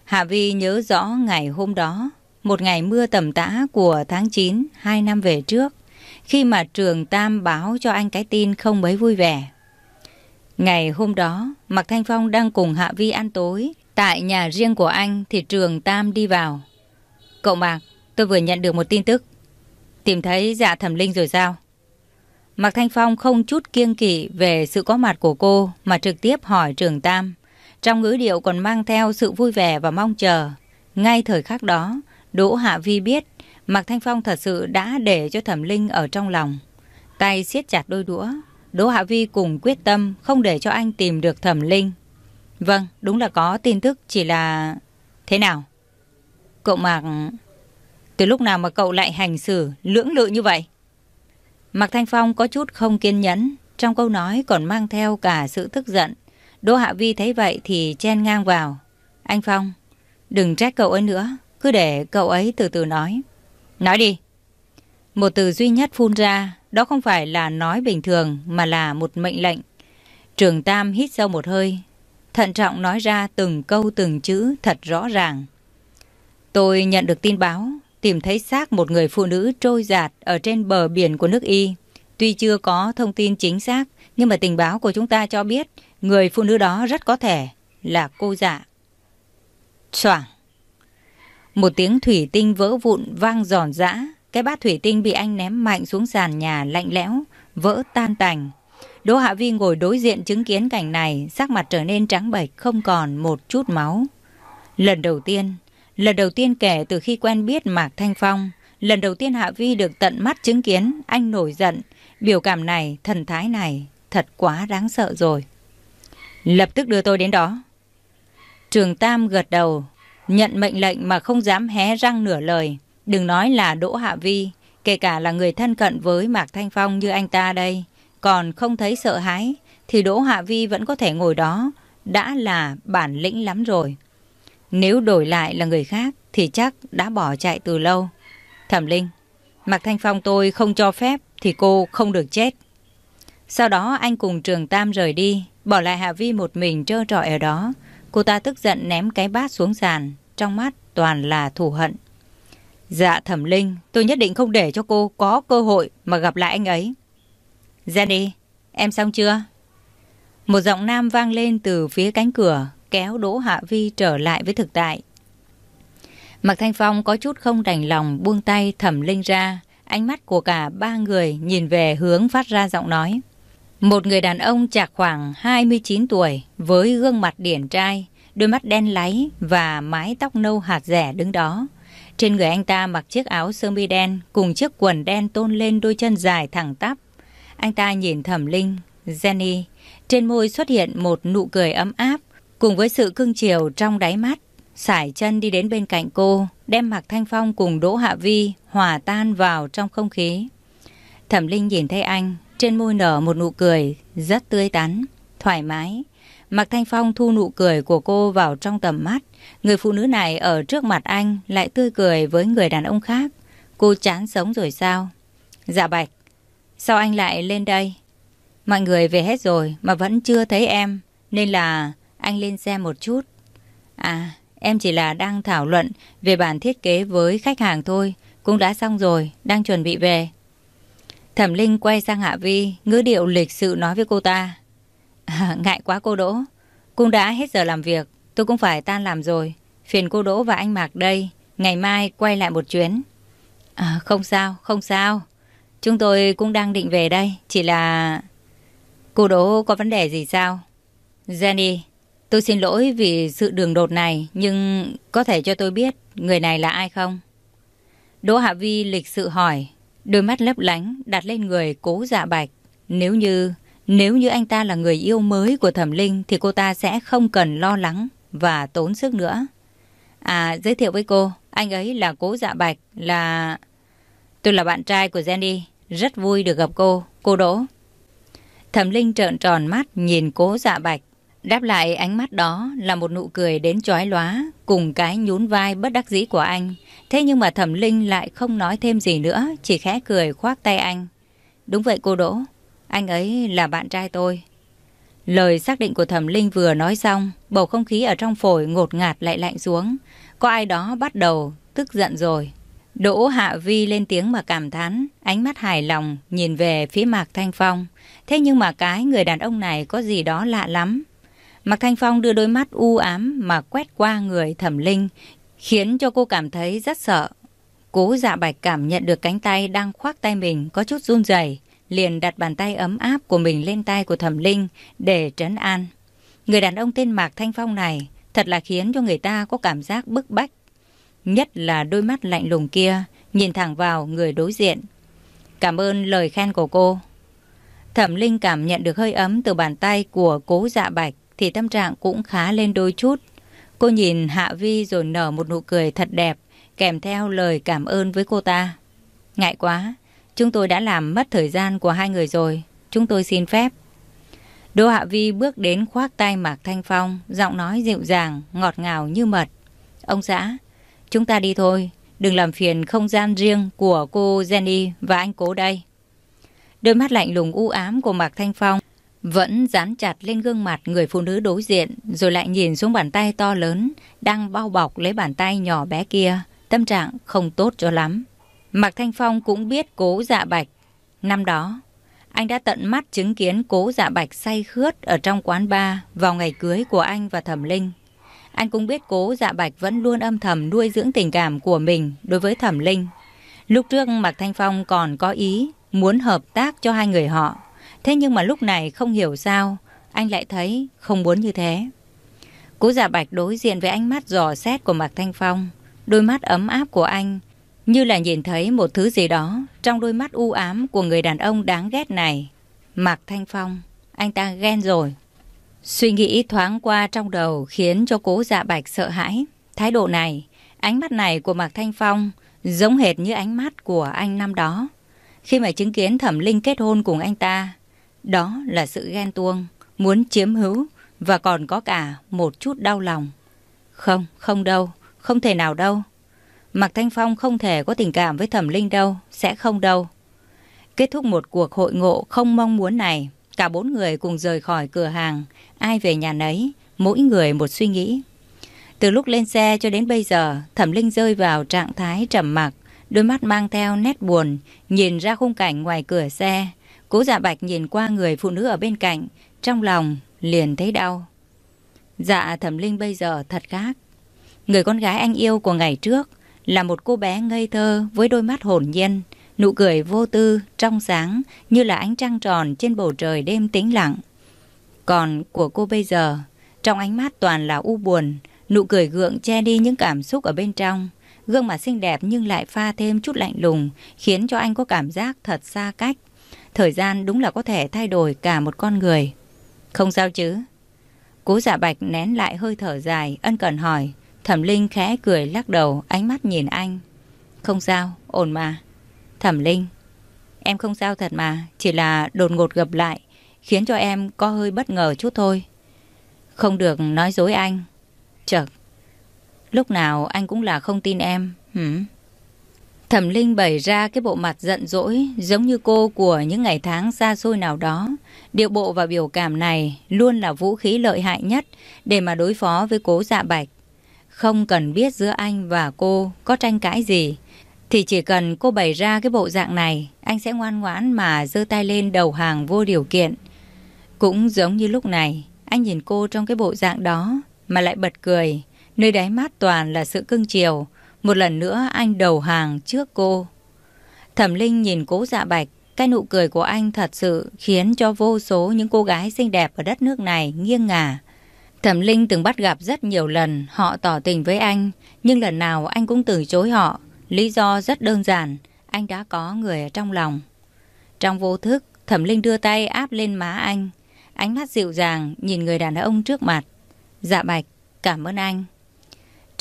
Hạ Vi nhớ rõ ngày hôm đó, một ngày mưa tầm tã của tháng 9, hai năm về trước, khi mà trường Tam báo cho anh cái tin không mấy vui vẻ. Ngày hôm đó, Mạc Thanh Phong đang cùng Hạ Vi ăn tối, tại nhà riêng của anh thì trường Tam đi vào. Cậu Mạc, tôi vừa nhận được một tin tức. Tìm thấy dạ thẩm linh rồi sao? Mạc Thanh Phong không chút kiêng kỵ về sự có mặt của cô mà trực tiếp hỏi trường Tam. Trong ngữ điệu còn mang theo sự vui vẻ và mong chờ. Ngay thời khắc đó, Đỗ Hạ Vi biết Mạc Thanh Phong thật sự đã để cho Thẩm Linh ở trong lòng. Tay siết chặt đôi đũa, Đỗ Hạ Vi cùng quyết tâm không để cho anh tìm được Thẩm Linh. Vâng, đúng là có tin tức chỉ là... Thế nào? Cậu Mạc... Từ lúc nào mà cậu lại hành xử lưỡng lự như vậy? Mạc Thanh Phong có chút không kiên nhẫn, trong câu nói còn mang theo cả sự tức giận. Đỗ Hạ Vi thấy vậy thì chen ngang vào. Anh Phong, đừng trách cậu ấy nữa, cứ để cậu ấy từ từ nói. Nói đi. Một từ duy nhất phun ra, đó không phải là nói bình thường mà là một mệnh lệnh. Trường Tam hít sâu một hơi, thận trọng nói ra từng câu từng chữ thật rõ ràng. Tôi nhận được tin báo, tìm thấy xác một người phụ nữ trôi giạt ở trên bờ biển của nước Y. Tuy chưa có thông tin chính xác, nhưng mà tình báo của chúng ta cho biết người phụ nữ đó rất có thể là cô dạ. Soảng. Một tiếng thủy tinh vỡ vụn vang giòn giã. Cái bát thủy tinh bị anh ném mạnh xuống sàn nhà lạnh lẽo, vỡ tan tành. Đỗ Hạ Vi ngồi đối diện chứng kiến cảnh này, sắc mặt trở nên trắng bệch, không còn một chút máu. Lần đầu tiên, lần đầu tiên kể từ khi quen biết Mạc Thanh Phong, lần đầu tiên Hạ Vi được tận mắt chứng kiến anh nổi giận. Biểu cảm này, thần thái này, thật quá đáng sợ rồi. Lập tức đưa tôi đến đó. Trường Tam gật đầu, nhận mệnh lệnh mà không dám hé răng nửa lời. Đừng nói là Đỗ Hạ Vi, kể cả là người thân cận với Mạc Thanh Phong như anh ta đây. Còn không thấy sợ hãi, thì Đỗ Hạ Vi vẫn có thể ngồi đó, đã là bản lĩnh lắm rồi. Nếu đổi lại là người khác, thì chắc đã bỏ chạy từ lâu. Thẩm Linh, Mạc Thanh Phong tôi không cho phép, thì cô không được chết. Sau đó anh cùng Trường Tam rời đi, bỏ lại Hạ Vi một mình trơ trọi ở đó. Cô ta tức giận ném cái bát xuống sàn, trong mắt toàn là thù hận. Dạ thẩm linh, tôi nhất định không để cho cô có cơ hội mà gặp lại anh ấy. Jenny, em xong chưa? Một giọng nam vang lên từ phía cánh cửa, kéo Đỗ Hạ Vi trở lại với thực tại. Mạc Thanh Phong có chút không đành lòng buông tay thẩm linh ra. Ánh mắt của cả ba người nhìn về hướng phát ra giọng nói. Một người đàn ông chạc khoảng 29 tuổi với gương mặt điển trai, đôi mắt đen láy và mái tóc nâu hạt rẻ đứng đó. Trên người anh ta mặc chiếc áo sơ mi đen cùng chiếc quần đen tôn lên đôi chân dài thẳng tắp. Anh ta nhìn thẩm linh, Jenny, trên môi xuất hiện một nụ cười ấm áp cùng với sự cưng chiều trong đáy mắt. Sải chân đi đến bên cạnh cô, đem Mạc Thanh Phong cùng Đỗ Hạ Vi hòa tan vào trong không khí. Thẩm Linh nhìn thấy anh, trên môi nở một nụ cười rất tươi tắn, thoải mái. Mạc Thanh Phong thu nụ cười của cô vào trong tầm mắt. Người phụ nữ này ở trước mặt anh lại tươi cười với người đàn ông khác. Cô chán sống rồi sao? Dạ Bạch, sao anh lại lên đây? Mọi người về hết rồi mà vẫn chưa thấy em, nên là anh lên xe một chút. À, em chỉ là đang thảo luận về bản thiết kế với khách hàng thôi, cũng đã xong rồi, đang chuẩn bị về. Thẩm Linh quay sang Hạ Vi, ngữ điệu lịch sự nói với cô ta. À, ngại quá cô Đỗ, cũng đã hết giờ làm việc, tôi cũng phải tan làm rồi. Phiền cô Đỗ và anh Mạc đây, ngày mai quay lại một chuyến. À, không sao, không sao. Chúng tôi cũng đang định về đây, chỉ là... Cô Đỗ có vấn đề gì sao? Jenny, tôi xin lỗi vì sự đường đột này, nhưng có thể cho tôi biết người này là ai không? Đỗ Hạ Vi lịch sự hỏi, đôi mắt lấp lánh đặt lên người cố dạ bạch. Nếu như, nếu như anh ta là người yêu mới của thẩm linh thì cô ta sẽ không cần lo lắng và tốn sức nữa. À, giới thiệu với cô, anh ấy là cố dạ bạch, là... Tôi là bạn trai của Jenny, rất vui được gặp cô, cô Đỗ. Thẩm Linh trợn tròn mắt nhìn cố dạ bạch. Đáp lại ánh mắt đó là một nụ cười đến chói lóa cùng cái nhún vai bất đắc dĩ của anh. Thế nhưng mà Thẩm Linh lại không nói thêm gì nữa, chỉ khẽ cười khoác tay anh. Đúng vậy cô Đỗ, anh ấy là bạn trai tôi. Lời xác định của Thẩm Linh vừa nói xong, bầu không khí ở trong phổi ngột ngạt lại lạnh xuống. Có ai đó bắt đầu tức giận rồi. Đỗ Hạ Vi lên tiếng mà cảm thán, ánh mắt hài lòng nhìn về phía Mạc Thanh Phong. Thế nhưng mà cái người đàn ông này có gì đó lạ lắm. Mạc Thanh Phong đưa đôi mắt u ám mà quét qua người thẩm linh, khiến cho cô cảm thấy rất sợ. Cố dạ bạch cảm nhận được cánh tay đang khoác tay mình có chút run rẩy, liền đặt bàn tay ấm áp của mình lên tay của thẩm linh để trấn an. Người đàn ông tên Mạc Thanh Phong này thật là khiến cho người ta có cảm giác bức bách. Nhất là đôi mắt lạnh lùng kia, nhìn thẳng vào người đối diện. Cảm ơn lời khen của cô. Thẩm Linh cảm nhận được hơi ấm từ bàn tay của cố dạ bạch thì tâm trạng cũng khá lên đôi chút. Cô nhìn Hạ Vi rồi nở một nụ cười thật đẹp, kèm theo lời cảm ơn với cô ta. Ngại quá, chúng tôi đã làm mất thời gian của hai người rồi, chúng tôi xin phép. Đỗ Hạ Vi bước đến khoác tay Mạc Thanh Phong, giọng nói dịu dàng, ngọt ngào như mật. Ông xã, chúng ta đi thôi, đừng làm phiền không gian riêng của cô Jenny và anh cố đây. Đôi mắt lạnh lùng u ám của Mạc Thanh Phong vẫn dán chặt lên gương mặt người phụ nữ đối diện rồi lại nhìn xuống bàn tay to lớn đang bao bọc lấy bàn tay nhỏ bé kia. Tâm trạng không tốt cho lắm. Mạc Thanh Phong cũng biết cố dạ bạch. Năm đó, anh đã tận mắt chứng kiến cố dạ bạch say khướt ở trong quán bar vào ngày cưới của anh và Thẩm Linh. Anh cũng biết cố dạ bạch vẫn luôn âm thầm nuôi dưỡng tình cảm của mình đối với Thẩm Linh. Lúc trước Mạc Thanh Phong còn có ý muốn hợp tác cho hai người họ. Thế nhưng mà lúc này không hiểu sao, anh lại thấy không muốn như thế. Cố giả bạch đối diện với ánh mắt giò xét của Mạc Thanh Phong. Đôi mắt ấm áp của anh như là nhìn thấy một thứ gì đó trong đôi mắt u ám của người đàn ông đáng ghét này. Mạc Thanh Phong, anh ta ghen rồi. Suy nghĩ thoáng qua trong đầu khiến cho cố dạ bạch sợ hãi. Thái độ này, ánh mắt này của Mạc Thanh Phong giống hệt như ánh mắt của anh năm đó. Khi mà chứng kiến Thẩm Linh kết hôn cùng anh ta, đó là sự ghen tuông, muốn chiếm hữu và còn có cả một chút đau lòng. Không, không đâu, không thể nào đâu. Mạc Thanh Phong không thể có tình cảm với Thẩm Linh đâu, sẽ không đâu. Kết thúc một cuộc hội ngộ không mong muốn này, cả bốn người cùng rời khỏi cửa hàng, ai về nhà nấy, mỗi người một suy nghĩ. Từ lúc lên xe cho đến bây giờ, Thẩm Linh rơi vào trạng thái trầm mặc, đôi mắt mang theo nét buồn, nhìn ra khung cảnh ngoài cửa xe. Cố dạ bạch nhìn qua người phụ nữ ở bên cạnh, trong lòng liền thấy đau. Dạ thẩm linh bây giờ thật khác. Người con gái anh yêu của ngày trước là một cô bé ngây thơ với đôi mắt hồn nhiên, nụ cười vô tư, trong sáng như là ánh trăng tròn trên bầu trời đêm tĩnh lặng. Còn của cô bây giờ, trong ánh mắt toàn là u buồn, nụ cười gượng che đi những cảm xúc ở bên trong. Gương mặt xinh đẹp nhưng lại pha thêm chút lạnh lùng, khiến cho anh có cảm giác thật xa cách. Thời gian đúng là có thể thay đổi cả một con người. Không sao chứ? Cố giả bạch nén lại hơi thở dài, ân cần hỏi. Thẩm Linh khẽ cười lắc đầu, ánh mắt nhìn anh. Không sao, ổn mà. Thẩm Linh, em không sao thật mà, chỉ là đột ngột gặp lại, khiến cho em có hơi bất ngờ chút thôi. Không được nói dối anh. Chợt, lúc nào anh cũng là không tin em. Hửm? Thẩm Linh bày ra cái bộ mặt giận dỗi giống như cô của những ngày tháng xa xôi nào đó. Điệu bộ và biểu cảm này luôn là vũ khí lợi hại nhất để mà đối phó với cố dạ bạch. Không cần biết giữa anh và cô có tranh cãi gì. Thì chỉ cần cô bày ra cái bộ dạng này, anh sẽ ngoan ngoãn mà giơ tay lên đầu hàng vô điều kiện. Cũng giống như lúc này, anh nhìn cô trong cái bộ dạng đó mà lại bật cười. Nơi đáy mắt toàn là sự cưng chiều. Một lần nữa anh đầu hàng trước cô. Thẩm Linh nhìn cố dạ bạch. Cái nụ cười của anh thật sự khiến cho vô số những cô gái xinh đẹp ở đất nước này nghiêng ngả. Thẩm Linh từng bắt gặp rất nhiều lần họ tỏ tình với anh, nhưng lần nào anh cũng từ chối họ. Lý do rất đơn giản, anh đã có người ở trong lòng. Trong vô thức, Thẩm Linh đưa tay áp lên má anh. Ánh mắt dịu dàng nhìn người đàn ông trước mặt. Dạ bạch, cảm ơn anh.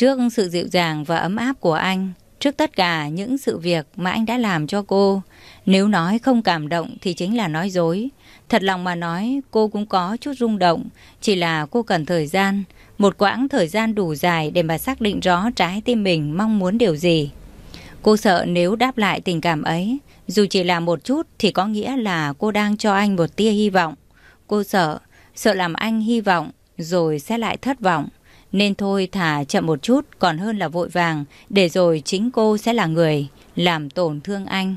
Trước sự dịu dàng và ấm áp của anh, trước tất cả những sự việc mà anh đã làm cho cô, nếu nói không cảm động thì chính là nói dối. Thật lòng mà nói, cô cũng có chút rung động, chỉ là cô cần thời gian, một quãng thời gian đủ dài để mà xác định rõ trái tim mình mong muốn điều gì. Cô sợ nếu đáp lại tình cảm ấy, dù chỉ là một chút thì có nghĩa là cô đang cho anh một tia hy vọng. Cô sợ, sợ làm anh hy vọng rồi sẽ lại thất vọng. Nên thôi thả chậm một chút còn hơn là vội vàng để rồi chính cô sẽ là người làm tổn thương anh.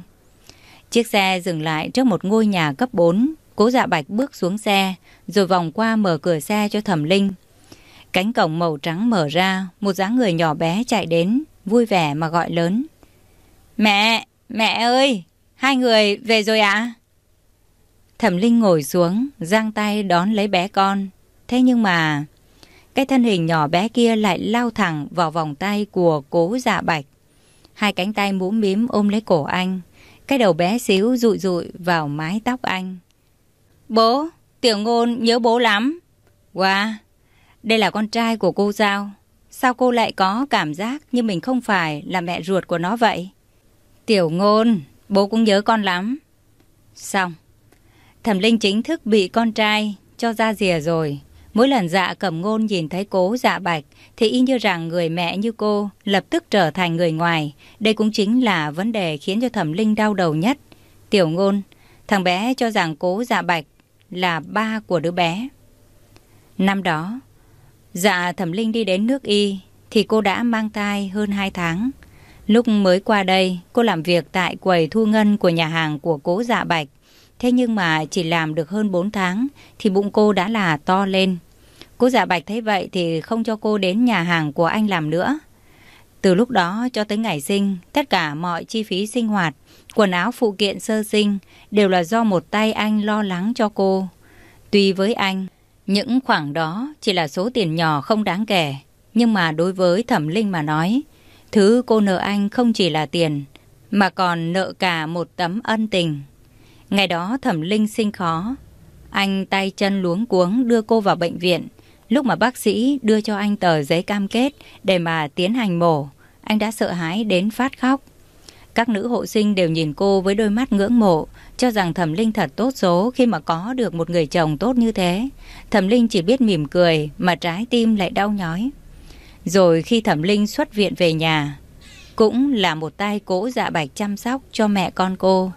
Chiếc xe dừng lại trước một ngôi nhà cấp 4. Cố dạ bạch bước xuống xe rồi vòng qua mở cửa xe cho thẩm linh. Cánh cổng màu trắng mở ra, một dáng người nhỏ bé chạy đến, vui vẻ mà gọi lớn. Mẹ, mẹ ơi, hai người về rồi ạ? À? Thẩm Linh ngồi xuống, giang tay đón lấy bé con. Thế nhưng mà, cái thân hình nhỏ bé kia lại lao thẳng vào vòng tay của cố dạ bạch. Hai cánh tay mũm mím ôm lấy cổ anh. Cái đầu bé xíu rụi rụi vào mái tóc anh. Bố, tiểu ngôn nhớ bố lắm. Wow, đây là con trai của cô sao? Sao cô lại có cảm giác như mình không phải là mẹ ruột của nó vậy? Tiểu ngôn, bố cũng nhớ con lắm. Xong, thẩm linh chính thức bị con trai cho ra rìa rồi. Mỗi lần dạ cầm ngôn nhìn thấy cố dạ bạch thì y như rằng người mẹ như cô lập tức trở thành người ngoài. Đây cũng chính là vấn đề khiến cho thẩm linh đau đầu nhất. Tiểu ngôn, thằng bé cho rằng cố dạ bạch là ba của đứa bé. Năm đó, dạ thẩm linh đi đến nước y thì cô đã mang thai hơn 2 tháng. Lúc mới qua đây, cô làm việc tại quầy thu ngân của nhà hàng của cố dạ bạch. Thế nhưng mà chỉ làm được hơn 4 tháng thì bụng cô đã là to lên. Cô dạ bạch thấy vậy thì không cho cô đến nhà hàng của anh làm nữa. Từ lúc đó cho tới ngày sinh, tất cả mọi chi phí sinh hoạt, quần áo phụ kiện sơ sinh đều là do một tay anh lo lắng cho cô. Tuy với anh, những khoản đó chỉ là số tiền nhỏ không đáng kể, nhưng mà đối với Thẩm Linh mà nói, thứ cô nợ anh không chỉ là tiền, mà còn nợ cả một tấm ân tình. Ngày đó Thẩm Linh sinh khó, anh tay chân luống cuống đưa cô vào bệnh viện. Lúc mà bác sĩ đưa cho anh tờ giấy cam kết để mà tiến hành mổ, anh đã sợ hãi đến phát khóc. Các nữ hộ sinh đều nhìn cô với đôi mắt ngưỡng mộ, cho rằng Thẩm Linh thật tốt số khi mà có được một người chồng tốt như thế. Thẩm Linh chỉ biết mỉm cười mà trái tim lại đau nhói. Rồi khi Thẩm Linh xuất viện về nhà, cũng là một tay cố dạ bạch chăm sóc cho mẹ con cô.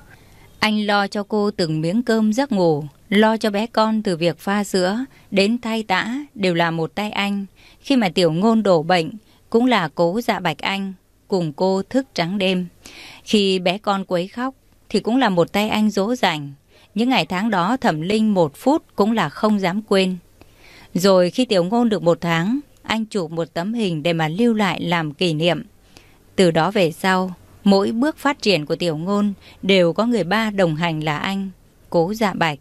Anh lo cho cô từng miếng cơm giấc ngủ, lo cho bé con từ việc pha sữa đến thay tã đều là một tay anh. Khi mà tiểu ngôn đổ bệnh, cũng là cố dạ bạch anh. cùng cô thức trắng đêm. Khi bé con quấy khóc thì cũng là một tay anh dỗ dành. Những ngày tháng đó thẩm linh một phút cũng là không dám quên. Rồi khi tiểu ngôn được một tháng, anh chụp một tấm hình để mà lưu lại làm kỷ niệm. Từ đó về sau, mỗi bước phát triển của tiểu ngôn đều có người ba đồng hành là anh, cố dạ bạch.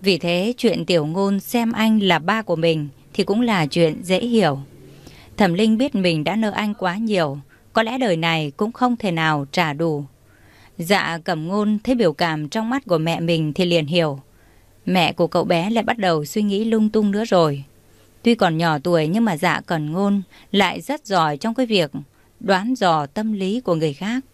Vì thế chuyện tiểu ngôn xem anh là ba của mình thì cũng là chuyện dễ hiểu. Thẩm Linh biết mình đã nợ anh quá nhiều, có lẽ đời này cũng không thể nào trả đủ. Dạ cẩm ngôn thấy biểu cảm trong mắt của mẹ mình thì liền hiểu. Mẹ của cậu bé lại bắt đầu suy nghĩ lung tung nữa rồi. Tuy còn nhỏ tuổi nhưng mà dạ cầm ngôn lại rất giỏi trong cái việc đoán dò tâm lý của người khác.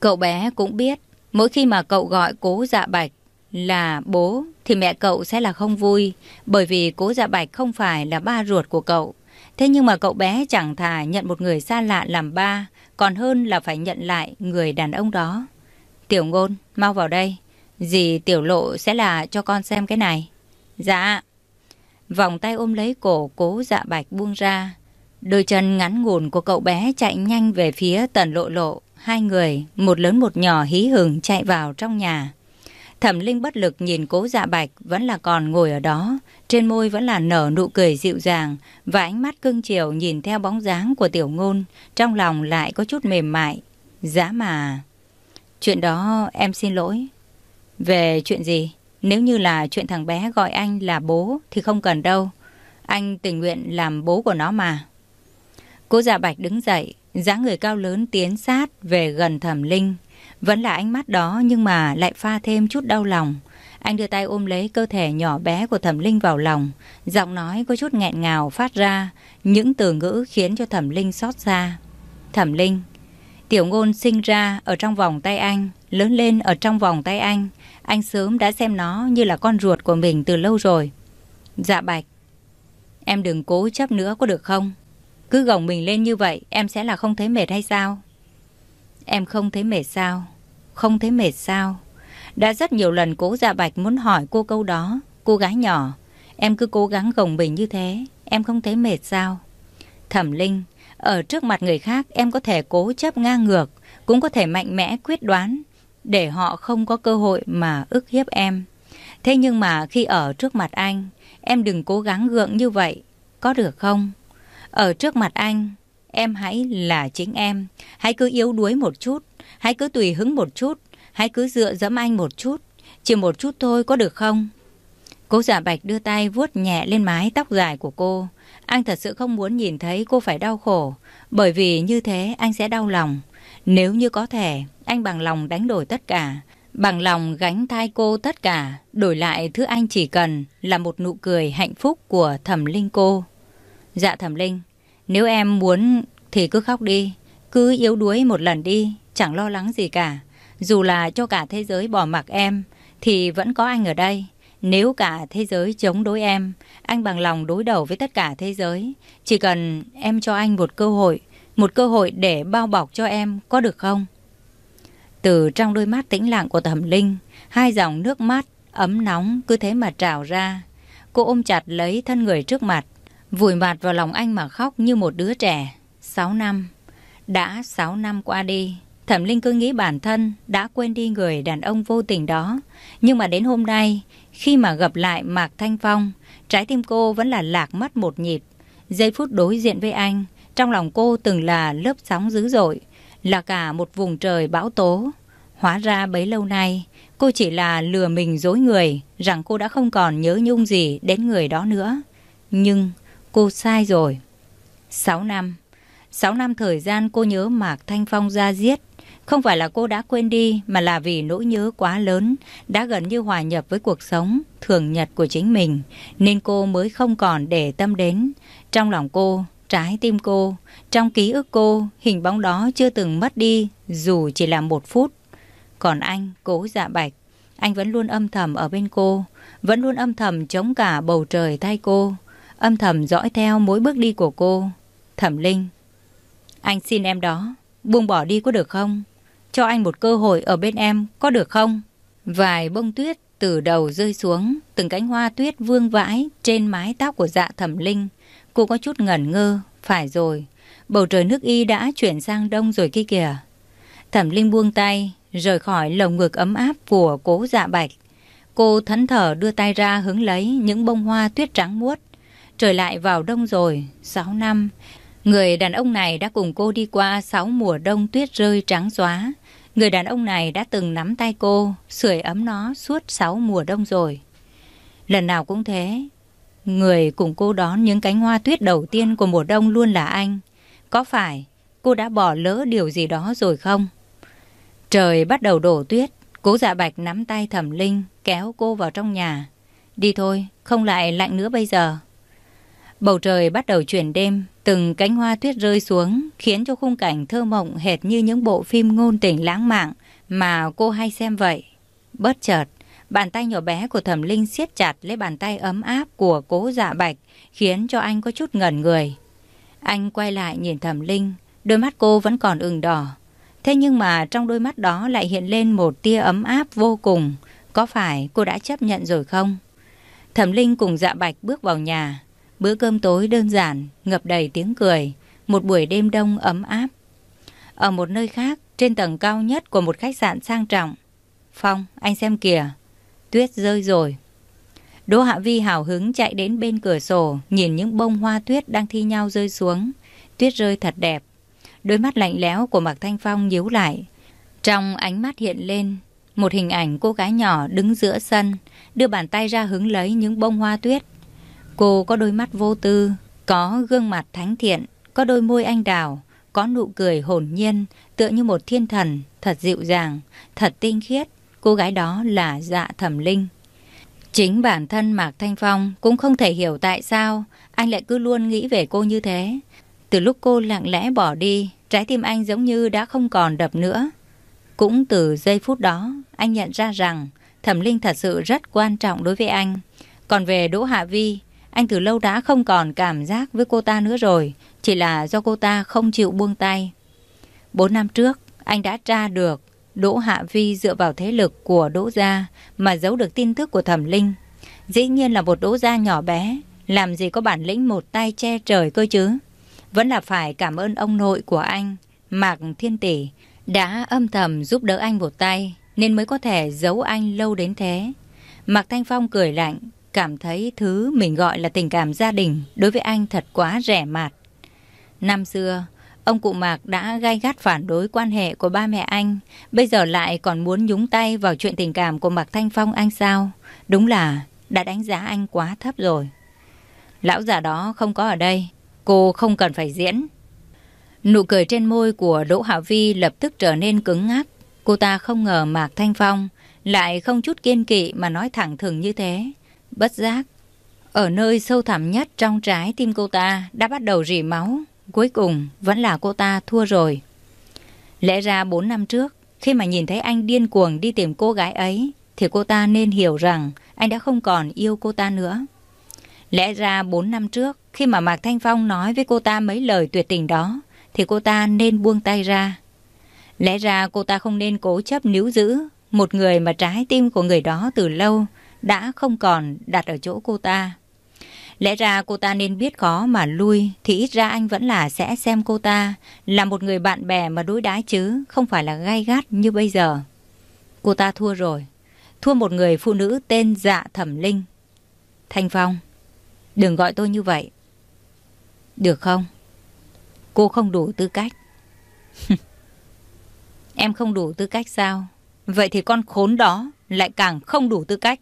Cậu bé cũng biết mỗi khi mà cậu gọi cố dạ bạch là bố thì mẹ cậu sẽ là không vui bởi vì cố dạ bạch không phải là ba ruột của cậu. Thế nhưng mà cậu bé chẳng thà nhận một người xa lạ làm ba còn hơn là phải nhận lại người đàn ông đó. Tiểu ngôn, mau vào đây. Dì tiểu lộ sẽ là cho con xem cái này. Dạ. Vòng tay ôm lấy cổ cố dạ bạch buông ra. Đôi chân ngắn ngủn của cậu bé chạy nhanh về phía tần lộ lộ. Hai người, một lớn một nhỏ hí hừng chạy vào trong nhà. Thẩm Linh bất lực nhìn cố dạ bạch vẫn là còn ngồi ở đó. Trên môi vẫn là nở nụ cười dịu dàng và ánh mắt cưng chiều nhìn theo bóng dáng của tiểu ngôn. Trong lòng lại có chút mềm mại. Giá mà... Chuyện đó em xin lỗi. Về chuyện gì? Nếu như là chuyện thằng bé gọi anh là bố thì không cần đâu. Anh tình nguyện làm bố của nó mà. Cô già dạ bạch đứng dậy, dáng người cao lớn tiến sát về gần thẩm linh. Vẫn là ánh mắt đó nhưng mà lại pha thêm chút đau lòng. Anh đưa tay ôm lấy cơ thể nhỏ bé của thẩm linh vào lòng. Giọng nói có chút nghẹn ngào phát ra. Những từ ngữ khiến cho thẩm linh xót xa. Thẩm linh, tiểu ngôn sinh ra ở trong vòng tay anh, lớn lên ở trong vòng tay anh. Anh sớm đã xem nó như là con ruột của mình từ lâu rồi. Dạ bạch, em đừng cố chấp nữa có được không? Cứ gồng mình lên như vậy em sẽ là không thấy mệt hay sao? Em không thấy mệt sao? Không thấy mệt sao? Đã rất nhiều lần cố dạ bạch muốn hỏi cô câu đó. Cô gái nhỏ, em cứ cố gắng gồng mình như thế. Em không thấy mệt sao? Thẩm Linh, ở trước mặt người khác em có thể cố chấp ngang ngược, cũng có thể mạnh mẽ quyết đoán, để họ không có cơ hội mà ức hiếp em. Thế nhưng mà khi ở trước mặt anh, em đừng cố gắng gượng như vậy, có được không? Ở trước mặt anh, em hãy là chính em, hãy cứ yếu đuối một chút, hãy cứ tùy hứng một chút, hãy cứ dựa dẫm anh một chút, chỉ một chút thôi có được không? Cố giả dạ bạch đưa tay vuốt nhẹ lên mái tóc dài của cô. Anh thật sự không muốn nhìn thấy cô phải đau khổ, bởi vì như thế anh sẽ đau lòng. Nếu như có thể, anh bằng lòng đánh đổi tất cả, bằng lòng gánh thai cô tất cả, đổi lại thứ anh chỉ cần là một nụ cười hạnh phúc của thẩm linh cô. Dạ thẩm linh, nếu em muốn thì cứ khóc đi, cứ yếu đuối một lần đi, chẳng lo lắng gì cả. Dù là cho cả thế giới bỏ mặc em, thì vẫn có anh ở đây. Nếu cả thế giới chống đối em, anh bằng lòng đối đầu với tất cả thế giới. Chỉ cần em cho anh một cơ hội, một cơ hội để bao bọc cho em, có được không? Từ trong đôi mắt tĩnh lặng của thẩm linh, hai dòng nước mắt ấm nóng cứ thế mà trào ra. Cô ôm chặt lấy thân người trước mặt, vùi mặt vào lòng anh mà khóc như một đứa trẻ. Sáu năm, đã sáu năm qua đi, Thẩm Linh cứ nghĩ bản thân đã quên đi người đàn ông vô tình đó. Nhưng mà đến hôm nay, khi mà gặp lại Mạc Thanh Phong, trái tim cô vẫn là lạc mất một nhịp. Giây phút đối diện với anh, trong lòng cô từng là lớp sóng dữ dội, là cả một vùng trời bão tố. Hóa ra bấy lâu nay, cô chỉ là lừa mình dối người, rằng cô đã không còn nhớ nhung gì đến người đó nữa. Nhưng cô sai rồi. Sáu năm. Sáu năm thời gian cô nhớ Mạc Thanh Phong ra giết. Không phải là cô đã quên đi mà là vì nỗi nhớ quá lớn đã gần như hòa nhập với cuộc sống thường nhật của chính mình nên cô mới không còn để tâm đến. Trong lòng cô, trái tim cô, trong ký ức cô, hình bóng đó chưa từng mất đi dù chỉ là một phút. Còn anh, cố dạ bạch, anh vẫn luôn âm thầm ở bên cô, vẫn luôn âm thầm chống cả bầu trời thay cô, âm thầm dõi theo mỗi bước đi của cô. Thẩm Linh, anh xin em đó, buông bỏ đi có được không? Cho anh một cơ hội ở bên em, có được không? Vài bông tuyết từ đầu rơi xuống, từng cánh hoa tuyết vương vãi trên mái tóc của dạ thẩm linh. Cô có chút ngẩn ngơ, phải rồi. Bầu trời nước y đã chuyển sang đông rồi kia kìa. Thẩm Linh buông tay, rời khỏi lồng ngực ấm áp của cố dạ bạch. Cô thẫn thở đưa tay ra hứng lấy những bông hoa tuyết trắng muốt. Trời lại vào đông rồi, 6 năm. Người đàn ông này đã cùng cô đi qua 6 mùa đông tuyết rơi trắng xóa. Người đàn ông này đã từng nắm tay cô, sưởi ấm nó suốt 6 mùa đông rồi. Lần nào cũng thế, người cùng cô đón những cánh hoa tuyết đầu tiên của mùa đông luôn là anh. Có phải cô đã bỏ lỡ điều gì đó rồi không? Trời bắt đầu đổ tuyết, cố dạ bạch nắm tay thẩm linh, kéo cô vào trong nhà. Đi thôi, không lại lạnh nữa bây giờ. Bầu trời bắt đầu chuyển đêm, từng cánh hoa tuyết rơi xuống, khiến cho khung cảnh thơ mộng hệt như những bộ phim ngôn tình lãng mạn mà cô hay xem vậy. Bất chợt, bàn tay nhỏ bé của thẩm linh siết chặt lấy bàn tay ấm áp của cố dạ bạch, khiến cho anh có chút ngẩn người. Anh quay lại nhìn thẩm linh, đôi mắt cô vẫn còn ửng đỏ. Thế nhưng mà trong đôi mắt đó lại hiện lên một tia ấm áp vô cùng. Có phải cô đã chấp nhận rồi không? Thẩm Linh cùng dạ bạch bước vào nhà. Bữa cơm tối đơn giản, ngập đầy tiếng cười. Một buổi đêm đông ấm áp. Ở một nơi khác, trên tầng cao nhất của một khách sạn sang trọng. Phong, anh xem kìa. Tuyết rơi rồi. Đỗ Hạ Vi hào hứng chạy đến bên cửa sổ, nhìn những bông hoa tuyết đang thi nhau rơi xuống. Tuyết rơi thật đẹp. Đôi mắt lạnh lẽo của Mạc Thanh Phong nhíu lại. Trong ánh mắt hiện lên một hình ảnh cô gái nhỏ đứng giữa sân, đưa bàn tay ra hứng lấy những bông hoa tuyết. Cô có đôi mắt vô tư, có gương mặt thánh thiện, có đôi môi anh đào, có nụ cười hồn nhiên, tựa như một thiên thần, thật dịu dàng, thật tinh khiết. Cô gái đó là dạ thẩm linh. Chính bản thân Mạc Thanh Phong cũng không thể hiểu tại sao anh lại cứ luôn nghĩ về cô như thế. Từ lúc cô lặng lẽ bỏ đi, trái tim anh giống như đã không còn đập nữa. Cũng từ giây phút đó, anh nhận ra rằng Thẩm Linh thật sự rất quan trọng đối với anh. Còn về Đỗ Hạ Vi, anh từ lâu đã không còn cảm giác với cô ta nữa rồi, chỉ là do cô ta không chịu buông tay. Bốn năm trước, anh đã tra được Đỗ Hạ Vi dựa vào thế lực của Đỗ Gia mà giấu được tin tức của Thẩm Linh. Dĩ nhiên là một Đỗ Gia nhỏ bé, làm gì có bản lĩnh một tay che trời cơ chứ. Vẫn là phải cảm ơn ông nội của anh, Mạc Thiên Tỷ, đã âm thầm giúp đỡ anh một tay, nên mới có thể giấu anh lâu đến thế. Mạc Thanh Phong cười lạnh, cảm thấy thứ mình gọi là tình cảm gia đình đối với anh thật quá rẻ mạt. Năm xưa, ông cụ Mạc đã gai gắt phản đối quan hệ của ba mẹ anh, bây giờ lại còn muốn nhúng tay vào chuyện tình cảm của Mạc Thanh Phong anh sao? Đúng là đã đánh giá anh quá thấp rồi. Lão già đó không có ở đây, Cô không cần phải diễn. Nụ cười trên môi của Đỗ Hạ Vi lập tức trở nên cứng ngắc. Cô ta không ngờ Mạc Thanh Phong lại không chút kiên kỵ mà nói thẳng thừng như thế. Bất giác, ở nơi sâu thẳm nhất trong trái tim cô ta đã bắt đầu rỉ máu. Cuối cùng vẫn là cô ta thua rồi. Lẽ ra 4 năm trước, khi mà nhìn thấy anh điên cuồng đi tìm cô gái ấy, thì cô ta nên hiểu rằng anh đã không còn yêu cô ta nữa. Lẽ ra 4 năm trước, khi mà Mạc Thanh Phong nói với cô ta mấy lời tuyệt tình đó, thì cô ta nên buông tay ra. Lẽ ra cô ta không nên cố chấp níu giữ một người mà trái tim của người đó từ lâu đã không còn đặt ở chỗ cô ta. Lẽ ra cô ta nên biết khó mà lui thì ít ra anh vẫn là sẽ xem cô ta là một người bạn bè mà đối đãi chứ không phải là gay gắt như bây giờ. Cô ta thua rồi. Thua một người phụ nữ tên Dạ Thẩm Linh. Thanh Phong, đừng gọi tôi như vậy. Được không? Cô không đủ tư cách. em không đủ tư cách sao? Vậy thì con khốn đó lại càng không đủ tư cách.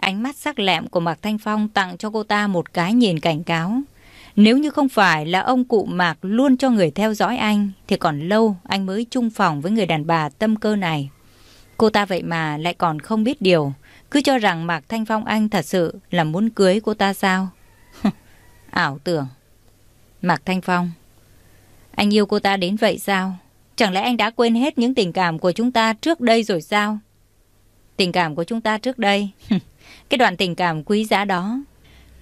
Ánh mắt sắc lẹm của Mạc Thanh Phong tặng cho cô ta một cái nhìn cảnh cáo. Nếu như không phải là ông cụ Mạc luôn cho người theo dõi anh, thì còn lâu anh mới chung phòng với người đàn bà tâm cơ này. Cô ta vậy mà lại còn không biết điều, cứ cho rằng Mạc Thanh Phong anh thật sự là muốn cưới cô ta sao? ảo tưởng. Mạc Thanh Phong, anh yêu cô ta đến vậy sao? Chẳng lẽ anh đã quên hết những tình cảm của chúng ta trước đây rồi sao? Tình cảm của chúng ta trước đây, cái đoạn tình cảm quý giá đó,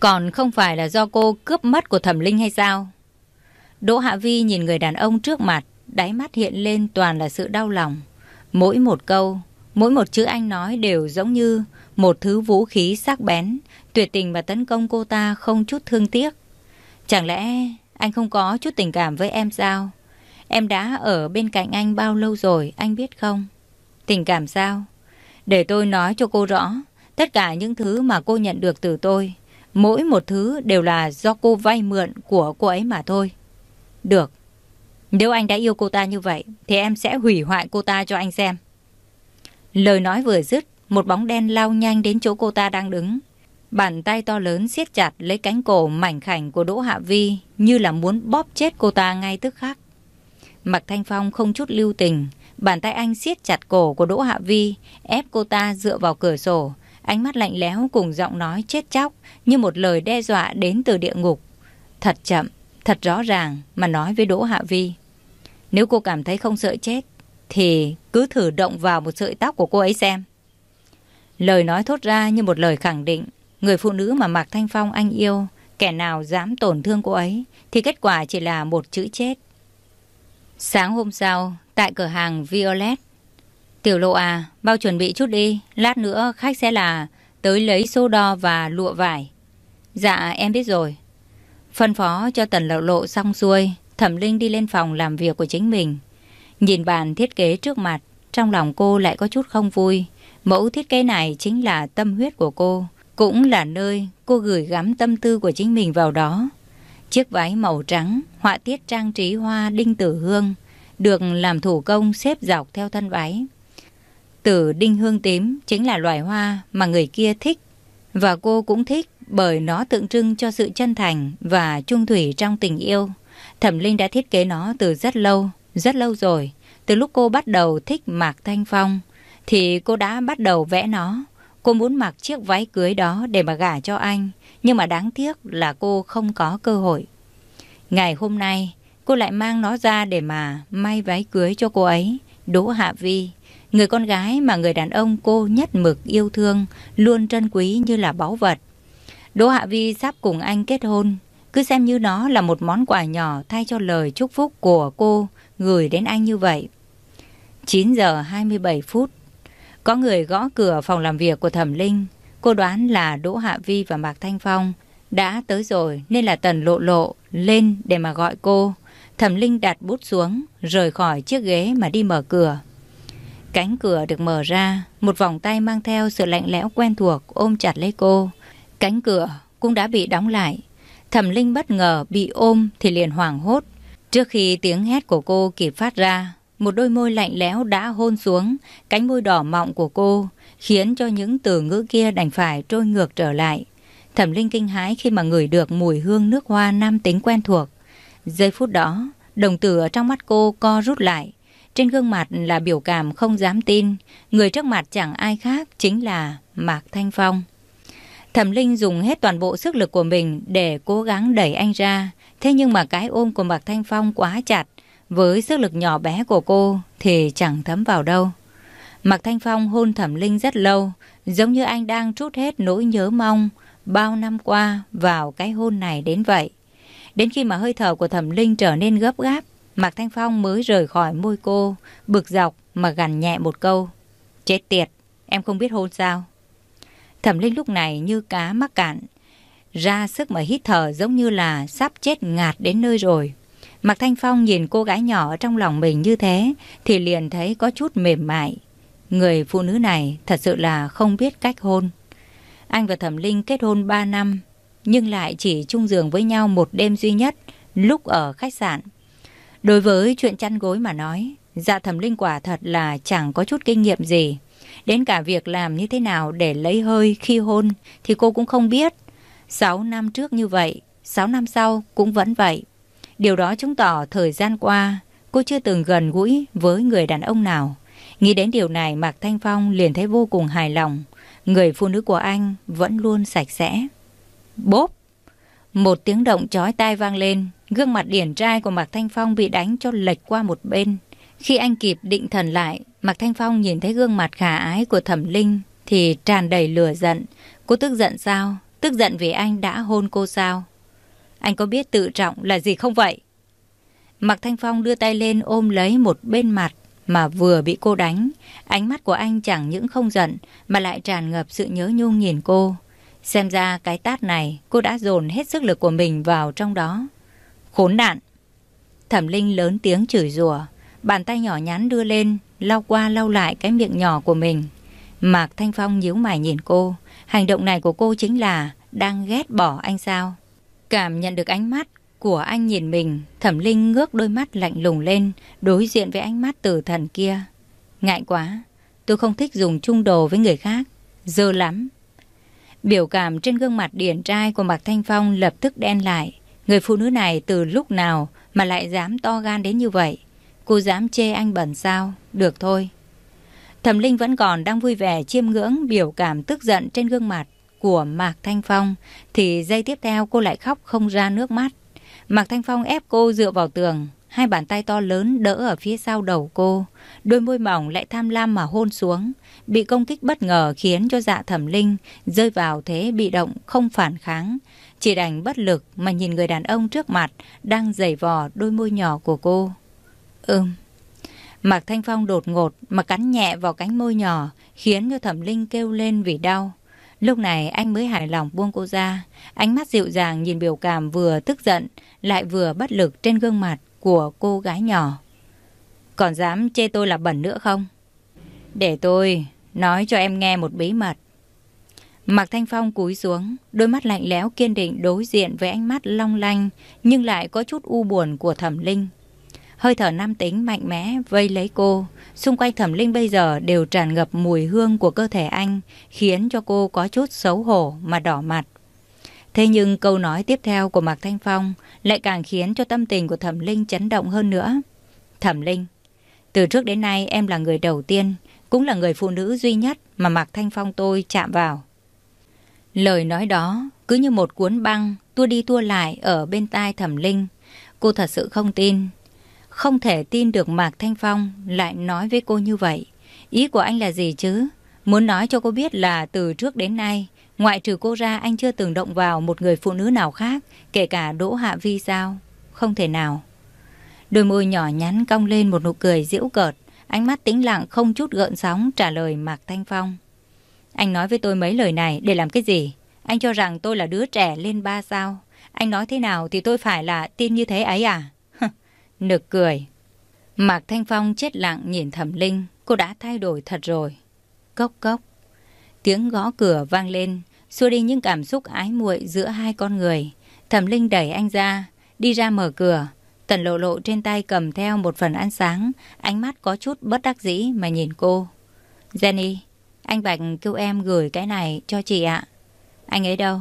còn không phải là do cô cướp mất của thẩm linh hay sao? Đỗ Hạ Vi nhìn người đàn ông trước mặt, đáy mắt hiện lên toàn là sự đau lòng. Mỗi một câu, mỗi một chữ anh nói đều giống như một thứ vũ khí sắc bén, tuyệt tình và tấn công cô ta không chút thương tiếc. Chẳng lẽ Anh không có chút tình cảm với em sao? Em đã ở bên cạnh anh bao lâu rồi, anh biết không? Tình cảm sao? Để tôi nói cho cô rõ, tất cả những thứ mà cô nhận được từ tôi, mỗi một thứ đều là do cô vay mượn của cô ấy mà thôi. Được. Nếu anh đã yêu cô ta như vậy, thì em sẽ hủy hoại cô ta cho anh xem. Lời nói vừa dứt, một bóng đen lao nhanh đến chỗ cô ta đang đứng. Bàn tay to lớn siết chặt lấy cánh cổ mảnh khảnh của Đỗ Hạ Vi như là muốn bóp chết cô ta ngay tức khắc. Mạc Thanh Phong không chút lưu tình, bàn tay anh siết chặt cổ của Đỗ Hạ Vi, ép cô ta dựa vào cửa sổ, ánh mắt lạnh lẽo cùng giọng nói chết chóc như một lời đe dọa đến từ địa ngục. Thật chậm, thật rõ ràng mà nói với Đỗ Hạ Vi. Nếu cô cảm thấy không sợ chết, thì cứ thử động vào một sợi tóc của cô ấy xem. Lời nói thốt ra như một lời khẳng định, người phụ nữ mà Mạc Thanh Phong anh yêu, kẻ nào dám tổn thương cô ấy, thì kết quả chỉ là một chữ chết. Sáng hôm sau, tại cửa hàng Violet, Tiểu lộ à, bao chuẩn bị chút đi, lát nữa khách sẽ là tới lấy số đo và lụa vải. Dạ, em biết rồi. Phân phó cho tần lộ lộ xong xuôi, Thẩm Linh đi lên phòng làm việc của chính mình. Nhìn bàn thiết kế trước mặt, trong lòng cô lại có chút không vui. Mẫu thiết kế này chính là tâm huyết của cô, cũng là nơi cô gửi gắm tâm tư của chính mình vào đó. Chiếc váy màu trắng, họa tiết trang trí hoa đinh tử hương, được làm thủ công xếp dọc theo thân váy. Tử đinh hương tím chính là loài hoa mà người kia thích, và cô cũng thích bởi nó tượng trưng cho sự chân thành và trung thủy trong tình yêu. Thẩm Linh đã thiết kế nó từ rất lâu, rất lâu rồi. Từ lúc cô bắt đầu thích Mạc Thanh Phong, thì cô đã bắt đầu vẽ nó. Cô muốn mặc chiếc váy cưới đó để mà gả cho anh, nhưng mà đáng tiếc là cô không có cơ hội. Ngày hôm nay, cô lại mang nó ra để mà may váy cưới cho cô ấy, Đỗ Hạ Vi. Người con gái mà người đàn ông cô nhất mực yêu thương, luôn trân quý như là báu vật. Đỗ Hạ Vi sắp cùng anh kết hôn, cứ xem như nó là một món quà nhỏ thay cho lời chúc phúc của cô gửi đến anh như vậy. 9 giờ 27 phút, có người gõ cửa phòng làm việc của Thẩm Linh. Cô đoán là Đỗ Hạ Vi và Mạc Thanh Phong đã tới rồi nên là Tần Lộ Lộ lên để mà gọi cô. Thẩm Linh đặt bút xuống, rời khỏi chiếc ghế mà đi mở cửa. Cánh cửa được mở ra, một vòng tay mang theo sự lạnh lẽo quen thuộc ôm chặt lấy cô. Cánh cửa cũng đã bị đóng lại. Thẩm Linh bất ngờ bị ôm thì liền hoảng hốt. Trước khi tiếng hét của cô kịp phát ra, một đôi môi lạnh lẽo đã hôn xuống cánh môi đỏ mọng của cô, khiến cho những từ ngữ kia đành phải trôi ngược trở lại. Thẩm Linh kinh hãi khi mà ngửi được mùi hương nước hoa nam tính quen thuộc. Giây phút đó, đồng tử ở trong mắt cô co rút lại. Trên gương mặt là biểu cảm không dám tin. Người trước mặt chẳng ai khác chính là Mạc Thanh Phong. Thẩm Linh dùng hết toàn bộ sức lực của mình để cố gắng đẩy anh ra. Thế nhưng mà cái ôm của Mạc Thanh Phong quá chặt. Với sức lực nhỏ bé của cô thì chẳng thấm vào đâu. Mạc Thanh Phong hôn Thẩm Linh rất lâu, giống như anh đang trút hết nỗi nhớ mong bao năm qua vào cái hôn này đến vậy. Đến khi mà hơi thở của Thẩm Linh trở nên gấp gáp, Mạc Thanh Phong mới rời khỏi môi cô, bực dọc mà gằn nhẹ một câu. Chết tiệt, em không biết hôn sao? Thẩm Linh lúc này như cá mắc cạn, ra sức mà hít thở giống như là sắp chết ngạt đến nơi rồi. Mạc Thanh Phong nhìn cô gái nhỏ trong lòng mình như thế thì liền thấy có chút mềm mại. Người phụ nữ này thật sự là không biết cách hôn. Anh và Thẩm Linh kết hôn 3 năm nhưng lại chỉ chung giường với nhau một đêm duy nhất lúc ở khách sạn. Đối với chuyện chăn gối mà nói, dạ Thẩm Linh quả thật là chẳng có chút kinh nghiệm gì. Đến cả việc làm như thế nào để lấy hơi khi hôn thì cô cũng không biết. 6 năm trước như vậy, 6 năm sau cũng vẫn vậy. Điều đó chứng tỏ thời gian qua cô chưa từng gần gũi với người đàn ông nào. Nghĩ đến điều này Mạc Thanh Phong liền thấy vô cùng hài lòng. Người phụ nữ của anh vẫn luôn sạch sẽ. Bốp! Một tiếng động chói tai vang lên. Gương mặt điển trai của Mạc Thanh Phong bị đánh cho lệch qua một bên. Khi anh kịp định thần lại, Mạc Thanh Phong nhìn thấy gương mặt khả ái của Thẩm Linh thì tràn đầy lửa giận. Cô tức giận sao? Tức giận vì anh đã hôn cô sao? Anh có biết tự trọng là gì không vậy? Mạc Thanh Phong đưa tay lên ôm lấy một bên mặt mà vừa bị cô đánh. Ánh mắt của anh chẳng những không giận mà lại tràn ngập sự nhớ nhung nhìn cô. Xem ra cái tát này cô đã dồn hết sức lực của mình vào trong đó. Khốn nạn! Thẩm Linh lớn tiếng chửi rủa, bàn tay nhỏ nhắn đưa lên, lau qua lau lại cái miệng nhỏ của mình. Mạc Thanh Phong nhíu mày nhìn cô, hành động này của cô chính là đang ghét bỏ anh sao? Cảm nhận được ánh mắt của anh nhìn mình, Thẩm Linh ngước đôi mắt lạnh lùng lên, đối diện với ánh mắt tử thần kia. Ngại quá, tôi không thích dùng chung đồ với người khác, dơ lắm. Biểu cảm trên gương mặt điển trai của Mạc Thanh Phong lập tức đen lại. Người phụ nữ này từ lúc nào mà lại dám to gan đến như vậy? Cô dám chê anh bẩn sao? Được thôi. Thẩm Linh vẫn còn đang vui vẻ chiêm ngưỡng biểu cảm tức giận trên gương mặt của Mạc Thanh Phong thì giây tiếp theo cô lại khóc không ra nước mắt. Mạc Thanh Phong ép cô dựa vào tường, hai bàn tay to lớn đỡ ở phía sau đầu cô, đôi môi mỏng lại tham lam mà hôn xuống, bị công kích bất ngờ khiến cho dạ thẩm linh rơi vào thế bị động không phản kháng, chỉ đành bất lực mà nhìn người đàn ông trước mặt đang giày vò đôi môi nhỏ của cô. Ừm. Mạc Thanh Phong đột ngột mà cắn nhẹ vào cánh môi nhỏ khiến cho thẩm linh kêu lên vì đau. Lúc này anh mới hài lòng buông cô ra, ánh mắt dịu dàng nhìn biểu cảm vừa tức giận lại vừa bất lực trên gương mặt của cô gái nhỏ. Còn dám chê tôi là bẩn nữa không? Để tôi nói cho em nghe một bí mật. Mạc Thanh Phong cúi xuống, đôi mắt lạnh lẽo kiên định đối diện với ánh mắt long lanh nhưng lại có chút u buồn của Thẩm Linh. Hơi thở nam tính mạnh mẽ vây lấy cô, xung quanh Thẩm Linh bây giờ đều tràn ngập mùi hương của cơ thể anh, khiến cho cô có chút xấu hổ mà đỏ mặt. Thế nhưng câu nói tiếp theo của Mạc Thanh Phong lại càng khiến cho tâm tình của Thẩm Linh chấn động hơn nữa. Thẩm Linh, từ trước đến nay em là người đầu tiên, cũng là người phụ nữ duy nhất mà Mạc Thanh Phong tôi chạm vào. Lời nói đó cứ như một cuốn băng tua đi tua lại ở bên tai Thẩm Linh. Cô thật sự không tin. Không thể tin được Mạc Thanh Phong lại nói với cô như vậy. Ý của anh là gì chứ? Muốn nói cho cô biết là từ trước đến nay Ngoại trừ cô ra anh chưa từng động vào một người phụ nữ nào khác, kể cả Đỗ Hạ Vi sao? Không thể nào. Đôi môi nhỏ nhắn cong lên một nụ cười giễu cợt, ánh mắt tĩnh lặng không chút gợn sóng trả lời Mạc Thanh Phong. Anh nói với tôi mấy lời này để làm cái gì? Anh cho rằng tôi là đứa trẻ lên ba sao? Anh nói thế nào thì tôi phải là tin như thế ấy à? Nực cười. Mạc Thanh Phong chết lặng nhìn Thẩm Linh, cô đã thay đổi thật rồi. Cốc cốc. Tiếng gõ cửa vang lên, xua đi những cảm xúc ái muội giữa hai con người. Thẩm Linh đẩy anh ra, đi ra mở cửa. Tần lộ lộ trên tay cầm theo một phần ăn sáng, ánh mắt có chút bất đắc dĩ mà nhìn cô. Jenny, anh Bạch kêu em gửi cái này cho chị ạ. Anh ấy đâu?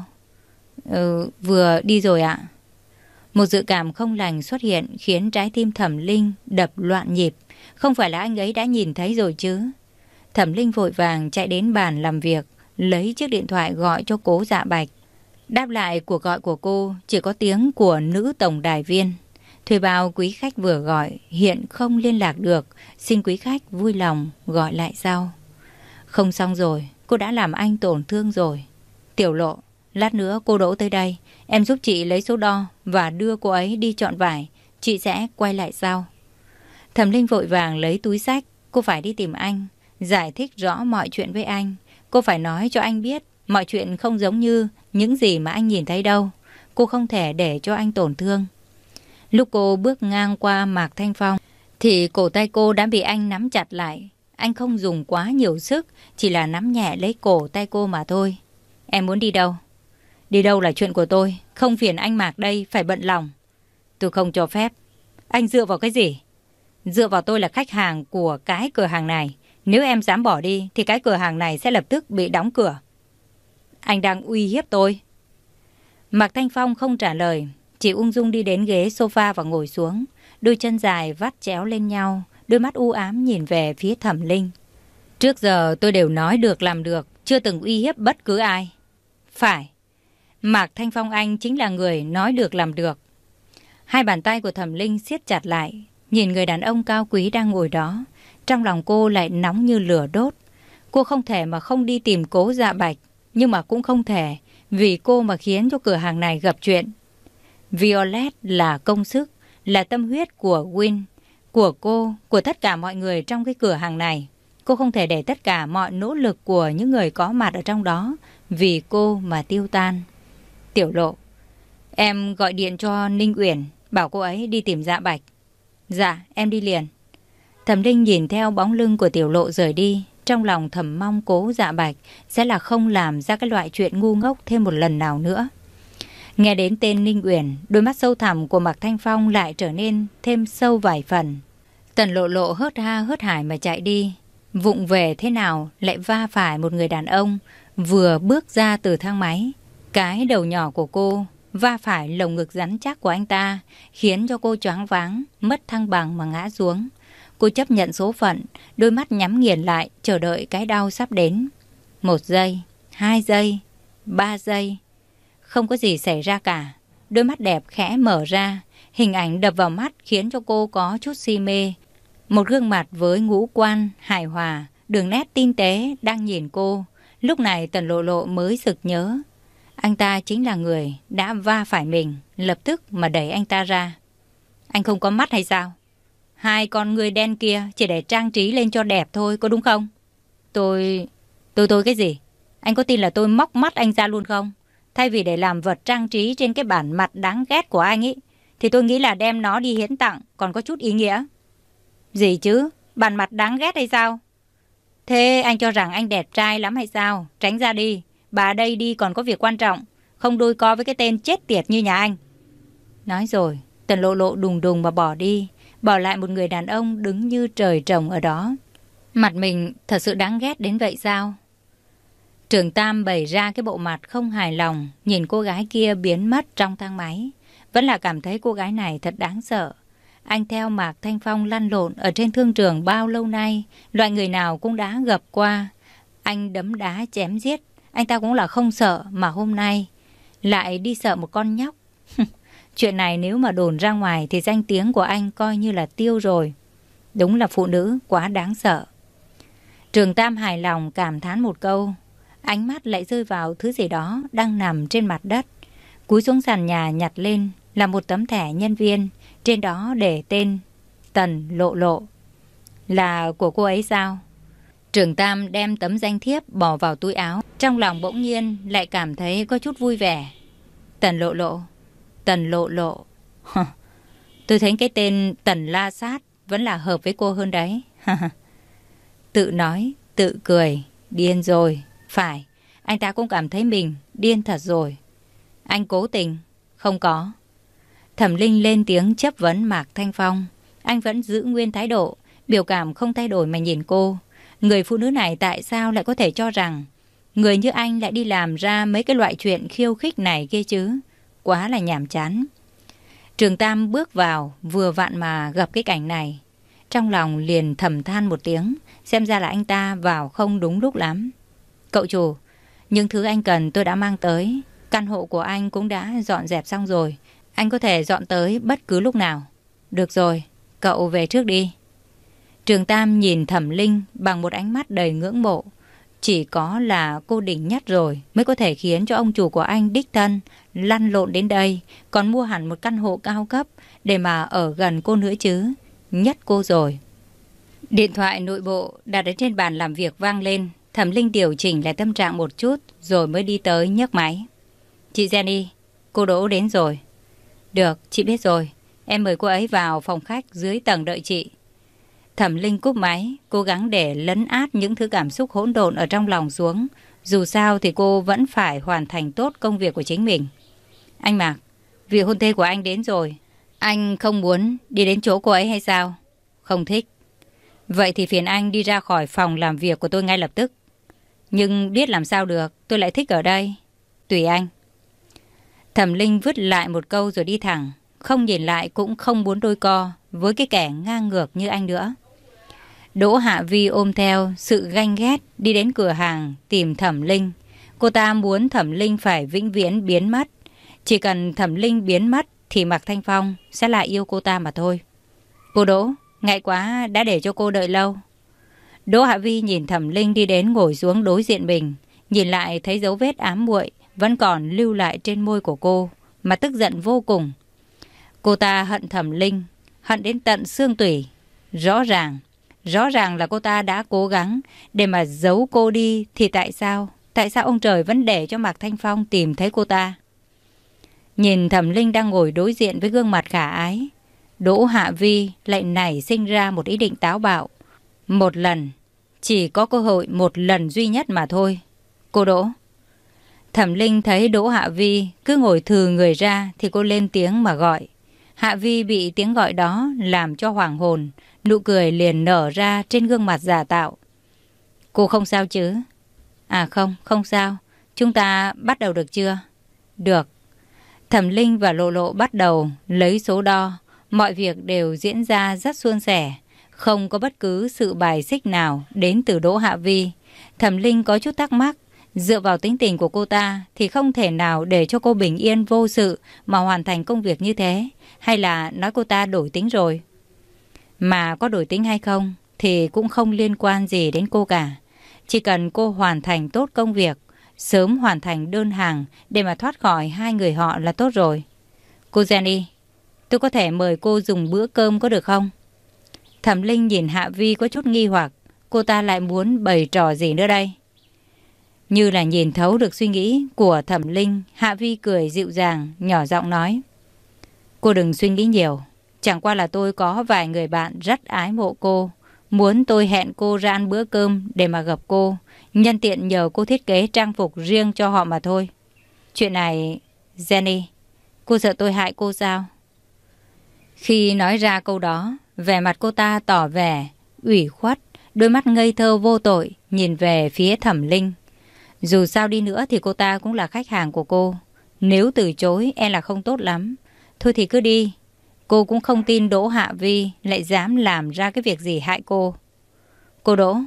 Ừ, vừa đi rồi ạ. Một dự cảm không lành xuất hiện khiến trái tim thẩm linh đập loạn nhịp. Không phải là anh ấy đã nhìn thấy rồi chứ. Thẩm linh vội vàng chạy đến bàn làm việc lấy chiếc điện thoại gọi cho cố dạ bạch. Đáp lại cuộc gọi của cô chỉ có tiếng của nữ tổng đài viên. Thuê bao quý khách vừa gọi hiện không liên lạc được, xin quý khách vui lòng gọi lại sau. Không xong rồi, cô đã làm anh tổn thương rồi. Tiểu lộ, lát nữa cô đỗ tới đây, em giúp chị lấy số đo và đưa cô ấy đi chọn vải, chị sẽ quay lại sau. Thẩm Linh vội vàng lấy túi sách, cô phải đi tìm anh, giải thích rõ mọi chuyện với anh. Cô phải nói cho anh biết mọi chuyện không giống như những gì mà anh nhìn thấy đâu. Cô không thể để cho anh tổn thương. Lúc cô bước ngang qua Mạc Thanh Phong thì cổ tay cô đã bị anh nắm chặt lại. Anh không dùng quá nhiều sức, chỉ là nắm nhẹ lấy cổ tay cô mà thôi. Em muốn đi đâu? Đi đâu là chuyện của tôi, không phiền anh Mạc đây phải bận lòng. Tôi không cho phép. Anh dựa vào cái gì? Dựa vào tôi là khách hàng của cái cửa hàng này. Nếu em dám bỏ đi thì cái cửa hàng này sẽ lập tức bị đóng cửa. Anh đang uy hiếp tôi. Mạc Thanh Phong không trả lời, chỉ ung dung đi đến ghế sofa và ngồi xuống. Đôi chân dài vắt chéo lên nhau, đôi mắt u ám nhìn về phía thẩm linh. Trước giờ tôi đều nói được làm được, chưa từng uy hiếp bất cứ ai. Phải, Mạc Thanh Phong Anh chính là người nói được làm được. Hai bàn tay của thẩm linh siết chặt lại, nhìn người đàn ông cao quý đang ngồi đó. Trong lòng cô lại nóng như lửa đốt. Cô không thể mà không đi tìm cố dạ bạch, nhưng mà cũng không thể vì cô mà khiến cho cửa hàng này gặp chuyện. Violet là công sức, là tâm huyết của Win, của cô, của tất cả mọi người trong cái cửa hàng này. Cô không thể để tất cả mọi nỗ lực của những người có mặt ở trong đó vì cô mà tiêu tan. Tiểu lộ, em gọi điện cho Ninh Uyển, Bảo cô ấy đi tìm dạ bạch. Dạ, em đi liền. Thẩm Linh nhìn theo bóng lưng của tiểu lộ rời đi. Trong lòng thầm mong cố dạ bạch sẽ là không làm ra cái loại chuyện ngu ngốc thêm một lần nào nữa. Nghe đến tên Ninh Uyển, đôi mắt sâu thẳm của Mạc Thanh Phong lại trở nên thêm sâu vài phần. Tần lộ lộ hớt ha hớt hải mà chạy đi. Vụng về thế nào lại va phải một người đàn ông vừa bước ra từ thang máy. Cái đầu nhỏ của cô va phải lồng ngực rắn chắc của anh ta, khiến cho cô choáng váng, mất thăng bằng mà ngã xuống. Cô chấp nhận số phận, đôi mắt nhắm nghiền lại, chờ đợi cái đau sắp đến. Một giây, hai giây, ba giây. Không có gì xảy ra cả. Đôi mắt đẹp khẽ mở ra, hình ảnh đập vào mắt khiến cho cô có chút si mê. Một gương mặt với ngũ quan, hài hòa, đường nét tinh tế đang nhìn cô. Lúc này Tần Lộ Lộ mới sực nhớ. Anh ta chính là người đã va phải mình, lập tức mà đẩy anh ta ra. Anh không có mắt hay sao? Hai con người đen kia chỉ để trang trí lên cho đẹp thôi, có đúng không? Tôi... Tôi tôi cái gì? Anh có tin là tôi móc mắt anh ra luôn không? Thay vì để làm vật trang trí trên cái bản mặt đáng ghét của anh ấy, thì tôi nghĩ là đem nó đi hiến tặng còn có chút ý nghĩa. Gì chứ? Bản mặt đáng ghét hay sao? Thế anh cho rằng anh đẹp trai lắm hay sao? Tránh ra đi. Bà đây đi còn có việc quan trọng. Không đôi co với cái tên chết tiệt như nhà anh. Nói rồi, tần lộ lộ đùng đùng mà bỏ đi. Bỏ lại một người đàn ông đứng như trời trồng ở đó. Mặt mình thật sự đáng ghét đến vậy sao? Trường Tam bày ra cái bộ mặt không hài lòng, nhìn cô gái kia biến mất trong thang máy. Vẫn là cảm thấy cô gái này thật đáng sợ. Anh theo Mạc Thanh Phong lăn lộn ở trên thương trường bao lâu nay, loại người nào cũng đã gặp qua. Anh đấm đá chém giết, anh ta cũng là không sợ mà hôm nay lại đi sợ một con nhóc. Chuyện này nếu mà đồn ra ngoài thì danh tiếng của anh coi như là tiêu rồi. Đúng là phụ nữ quá đáng sợ. Trường Tam hài lòng cảm thán một câu. Ánh mắt lại rơi vào thứ gì đó đang nằm trên mặt đất. Cúi xuống sàn nhà nhặt lên là một tấm thẻ nhân viên. Trên đó để tên Tần Lộ Lộ. Là của cô ấy sao? Trường Tam đem tấm danh thiếp bỏ vào túi áo. Trong lòng bỗng nhiên lại cảm thấy có chút vui vẻ. Tần Lộ Lộ. Tần Lộ Lộ. Tôi thấy cái tên Tần La Sát vẫn là hợp với cô hơn đấy. tự nói, tự cười. Điên rồi. Phải, anh ta cũng cảm thấy mình điên thật rồi. Anh cố tình. Không có. Thẩm Linh lên tiếng chấp vấn Mạc Thanh Phong. Anh vẫn giữ nguyên thái độ, biểu cảm không thay đổi mà nhìn cô. Người phụ nữ này tại sao lại có thể cho rằng người như anh lại đi làm ra mấy cái loại chuyện khiêu khích này kia chứ? Quá là nhàm chán. Trường Tam bước vào, vừa vặn mà gặp cái cảnh này. Trong lòng liền thầm than một tiếng, xem ra là anh ta vào không đúng lúc lắm. Cậu chủ, những thứ anh cần tôi đã mang tới. Căn hộ của anh cũng đã dọn dẹp xong rồi. Anh có thể dọn tới bất cứ lúc nào. Được rồi, cậu về trước đi. Trường Tam nhìn Thẩm Linh bằng một ánh mắt đầy ngưỡng mộ. Chỉ có là cô đỉnh nhất rồi mới có thể khiến cho ông chủ của anh đích thân lăn lộn đến đây, còn mua hẳn một căn hộ cao cấp để mà ở gần cô nữa chứ. Nhất cô rồi. Điện thoại nội bộ đặt đến trên bàn làm việc vang lên. Thẩm Linh điều chỉnh lại tâm trạng một chút rồi mới đi tới nhấc máy. Chị Jenny, cô Đỗ đến rồi. Được, chị biết rồi. Em mời cô ấy vào phòng khách dưới tầng đợi chị. Thẩm Linh cúp máy, cố gắng để lấn át những thứ cảm xúc hỗn độn ở trong lòng xuống. Dù sao thì cô vẫn phải hoàn thành tốt công việc của chính mình. Anh Mạc, vị hôn thê của anh đến rồi. Anh không muốn đi đến chỗ cô ấy hay sao? Không thích. Vậy thì phiền anh đi ra khỏi phòng làm việc của tôi ngay lập tức. Nhưng biết làm sao được, tôi lại thích ở đây. Tùy anh. Thẩm Linh vứt lại một câu rồi đi thẳng. Không nhìn lại cũng không muốn đôi co với cái kẻ ngang ngược như anh nữa. Đỗ Hạ Vi ôm theo sự ganh ghét đi đến cửa hàng tìm Thẩm Linh. Cô ta muốn Thẩm Linh phải vĩnh viễn biến mất. Chỉ cần Thẩm Linh biến mất thì Mạc Thanh Phong sẽ lại yêu cô ta mà thôi. Cô Đỗ, ngại quá đã để cho cô đợi lâu. Đỗ Hạ Vi nhìn Thẩm Linh đi đến ngồi xuống đối diện mình. Nhìn lại thấy dấu vết ám muội vẫn còn lưu lại trên môi của cô mà tức giận vô cùng. Cô ta hận Thẩm Linh, hận đến tận xương tủy. Rõ ràng, rõ ràng là cô ta đã cố gắng để mà giấu cô đi thì tại sao? Tại sao ông trời vẫn để cho Mạc Thanh Phong tìm thấy cô ta? Nhìn Thẩm Linh đang ngồi đối diện với gương mặt khả ái, Đỗ Hạ Vi lại nảy sinh ra một ý định táo bạo. Một lần, chỉ có cơ hội một lần duy nhất mà thôi. Cô Đỗ. Thẩm Linh thấy Đỗ Hạ Vi cứ ngồi thừ người ra thì cô lên tiếng mà gọi. Hạ Vi bị tiếng gọi đó làm cho hoàng hồn, nụ cười liền nở ra trên gương mặt giả tạo. Cô không sao chứ? À không, không sao. Chúng ta bắt đầu được chưa? Được. Thẩm Linh và Lộ Lộ bắt đầu lấy số đo. Mọi việc đều diễn ra rất suôn sẻ. Không có bất cứ sự bài xích nào đến từ Đỗ Hạ Vi. Thẩm Linh có chút thắc mắc. Dựa vào tính tình của cô ta thì không thể nào để cho cô bình yên vô sự mà hoàn thành công việc như thế. Hay là nói cô ta đổi tính rồi? Mà có đổi tính hay không thì cũng không liên quan gì đến cô cả. Chỉ cần cô hoàn thành tốt công việc, sớm hoàn thành đơn hàng để mà thoát khỏi hai người họ là tốt rồi. Cô Jenny, tôi có thể mời cô dùng bữa cơm có được không? Thẩm Linh nhìn Hạ Vi có chút nghi hoặc, cô ta lại muốn bày trò gì nữa đây? Như là nhìn thấu được suy nghĩ của Thẩm Linh, Hạ Vi cười dịu dàng, nhỏ giọng nói. Cô đừng suy nghĩ nhiều, chẳng qua là tôi có vài người bạn rất ái mộ cô. Muốn tôi hẹn cô ra ăn bữa cơm để mà gặp cô, nhân tiện nhờ cô thiết kế trang phục riêng cho họ mà thôi. Chuyện này, Jenny, cô sợ tôi hại cô sao? Khi nói ra câu đó, vẻ mặt cô ta tỏ vẻ, ủy khuất, đôi mắt ngây thơ vô tội, nhìn về phía thẩm linh. Dù sao đi nữa thì cô ta cũng là khách hàng của cô. Nếu từ chối e là không tốt lắm. Thôi thì cứ đi. Cô cũng không tin Đỗ Hạ Vi lại dám làm ra cái việc gì hại cô. Cô Đỗ,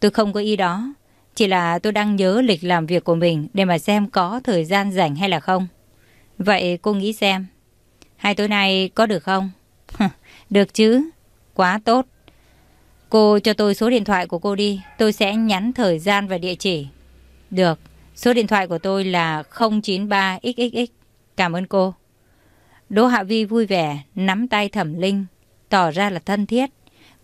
tôi không có ý đó. Chỉ là tôi đang nhớ lịch làm việc của mình để mà xem có thời gian rảnh hay là không. Vậy cô nghĩ xem. Hai tối nay có được không? được chứ. Quá tốt. Cô cho tôi số điện thoại của cô đi. Tôi sẽ nhắn thời gian và địa chỉ. Được. Số điện thoại của tôi là 093XXX. Cảm ơn cô. Đỗ Hạ Vi vui vẻ, nắm tay Thẩm Linh, tỏ ra là thân thiết.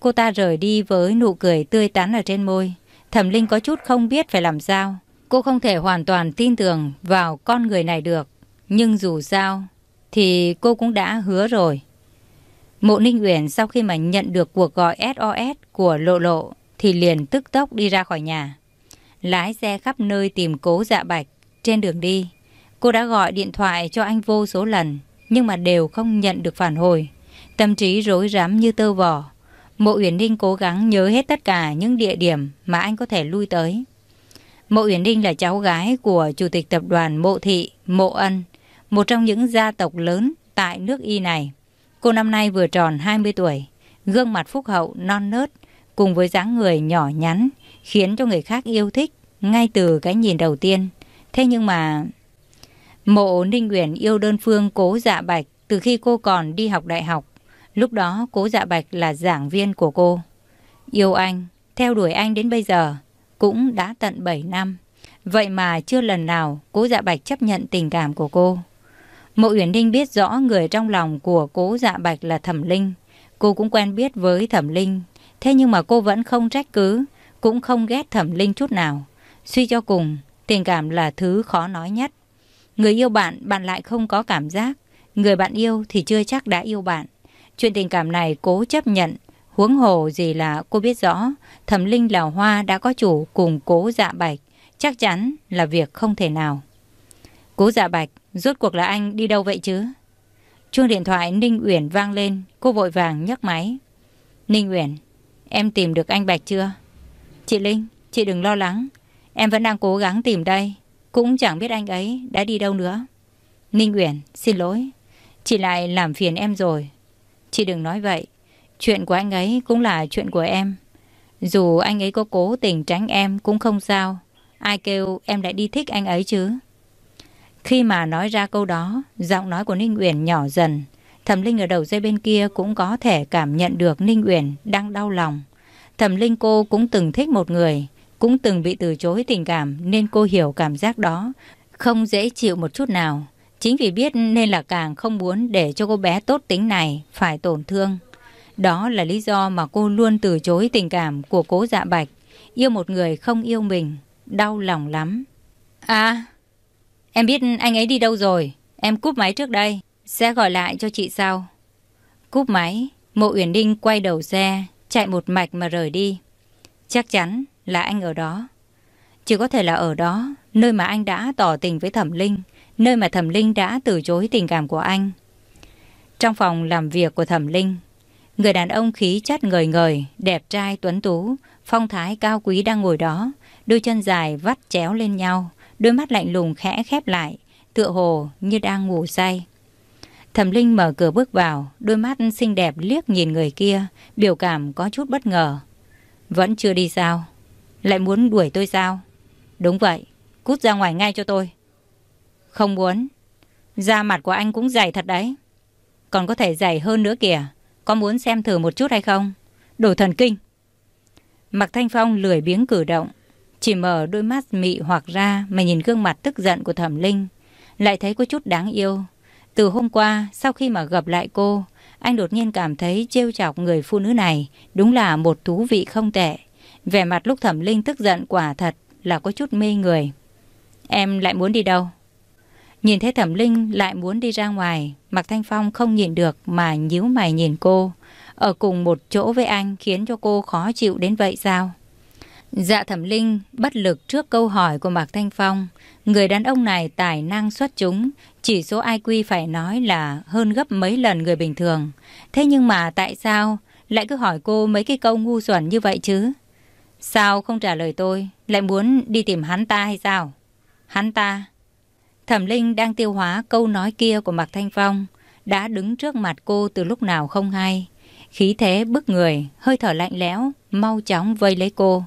Cô ta rời đi với nụ cười tươi tắn ở trên môi. Thẩm Linh có chút không biết phải làm sao. Cô không thể hoàn toàn tin tưởng vào con người này được. Nhưng dù sao, thì cô cũng đã hứa rồi. Mộ Ninh Uyển sau khi mà nhận được cuộc gọi SOS của Lộ Lộ thì liền tức tốc đi ra khỏi nhà. Lái xe khắp nơi tìm cố dạ bạch. Trên đường đi, cô đã gọi điện thoại cho anh vô số lần nhưng mà đều không nhận được phản hồi. Tâm trí rối rắm như tơ vò. Mộ Uyển Ninh cố gắng nhớ hết tất cả những địa điểm mà anh có thể lui tới. Mộ Uyển Ninh là cháu gái của Chủ tịch Tập đoàn Mộ Thị, Mộ Ân, một trong những gia tộc lớn tại nước Y này. Cô năm nay vừa tròn 20 tuổi, gương mặt phúc hậu, non nớt, cùng với dáng người nhỏ nhắn, khiến cho người khác yêu thích ngay từ cái nhìn đầu tiên. Thế nhưng mà Mộ Ninh Nguyễn yêu đơn phương Cố Dạ Bạch từ khi cô còn đi học đại học. Lúc đó Cố Dạ Bạch là giảng viên của cô. Yêu anh, theo đuổi anh đến bây giờ, cũng đã tận 7 năm. Vậy mà chưa lần nào Cố Dạ Bạch chấp nhận tình cảm của cô. Mộ Uyển Ninh biết rõ người trong lòng của Cố Dạ Bạch là Thẩm Linh. Cô cũng quen biết với Thẩm Linh. Thế nhưng mà cô vẫn không trách cứ, cũng không ghét Thẩm Linh chút nào. Suy cho cùng, tình cảm là thứ khó nói nhất. Người yêu bạn, bạn lại không có cảm giác. Người bạn yêu thì chưa chắc đã yêu bạn. Chuyện tình cảm này cố chấp nhận. Huống hồ gì là cô biết rõ thẩm linh là hoa đã có chủ cùng cố dạ bạch. Chắc chắn là việc không thể nào. Cố dạ bạch, rốt cuộc là anh đi đâu vậy chứ? Chuông điện thoại Ninh Uyển vang lên, cô vội vàng nhấc máy. Ninh Uyển, em tìm được anh Bạch chưa? Chị Linh, chị đừng lo lắng. Em vẫn đang cố gắng tìm đây. Cũng chẳng biết anh ấy đã đi đâu nữa. Ninh Uyển, xin lỗi. Chị lại làm phiền em rồi. Chị đừng nói vậy. Chuyện của anh ấy cũng là chuyện của em. Dù anh ấy có cố tình tránh em cũng không sao. Ai kêu em lại đi thích anh ấy chứ? Khi mà nói ra câu đó, giọng nói của Ninh Uyển nhỏ dần. Thẩm Linh ở đầu dây bên kia cũng có thể cảm nhận được Ninh Uyển đang đau lòng. Thẩm Linh cô cũng từng thích một người, cũng từng bị từ chối tình cảm nên cô hiểu cảm giác đó, không dễ chịu một chút nào. Chính vì biết nên là càng không muốn để cho cô bé tốt tính này phải tổn thương. Đó là lý do mà cô luôn từ chối tình cảm của cố dạ bạch. Yêu một người không yêu mình, đau lòng lắm. À, em biết anh ấy đi đâu rồi. Em cúp máy trước đây, sẽ gọi lại cho chị sau. Cúp máy, Mộ Uyển Ninh quay đầu xe, chạy một mạch mà rời đi. Chắc chắn là anh ở đó. Chỉ có thể là ở đó, nơi mà anh đã tỏ tình với Thẩm Linh, nơi mà Thẩm Linh đã từ chối tình cảm của anh. Trong phòng làm việc của Thẩm Linh, người đàn ông khí chất ngời ngời, đẹp trai tuấn tú, phong thái cao quý đang ngồi đó, đôi chân dài vắt chéo lên nhau, đôi mắt lạnh lùng khẽ khép lại, tựa hồ như đang ngủ say. Thẩm Linh mở cửa bước vào, đôi mắt xinh đẹp liếc nhìn người kia, biểu cảm có chút bất ngờ. Vẫn chưa đi sao? Lại muốn đuổi tôi sao? Đúng vậy, cút ra ngoài ngay cho tôi. Không muốn. Da mặt của anh cũng dày thật đấy. Còn có thể dày hơn nữa kìa. Có muốn xem thử một chút hay không? Đồ thần kinh. Mạc Thanh Phong lười biếng cử động. Chỉ mở đôi mắt mị hoặc ra mà nhìn gương mặt tức giận của Thẩm Linh. Lại thấy có chút đáng yêu. Từ hôm qua, sau khi mà gặp lại cô, anh đột nhiên cảm thấy trêu chọc người phụ nữ này đúng là một thú vị không tệ. Vẻ mặt lúc Thẩm Linh tức giận quả thật là có chút mê người. Em lại muốn đi đâu? Nhìn thấy Thẩm Linh lại muốn đi ra ngoài, Mạc Thanh Phong không nhìn được mà nhíu mày nhìn cô. Ở cùng một chỗ với anh khiến cho cô khó chịu đến vậy sao? Dạ Thẩm Linh bất lực trước câu hỏi của Mạc Thanh Phong. Người đàn ông này tài năng xuất chúng, chỉ số IQ phải nói là hơn gấp mấy lần người bình thường. Thế nhưng mà tại sao lại cứ hỏi cô mấy cái câu ngu xuẩn như vậy chứ? Sao không trả lời tôi, lại muốn đi tìm hắn ta hay sao? Hắn ta? Thẩm Linh đang tiêu hóa câu nói kia của Mạc Thanh Phong, đã đứng trước mặt cô từ lúc nào không hay. Khí thế bức người, hơi thở lạnh lẽo, mau chóng vây lấy cô.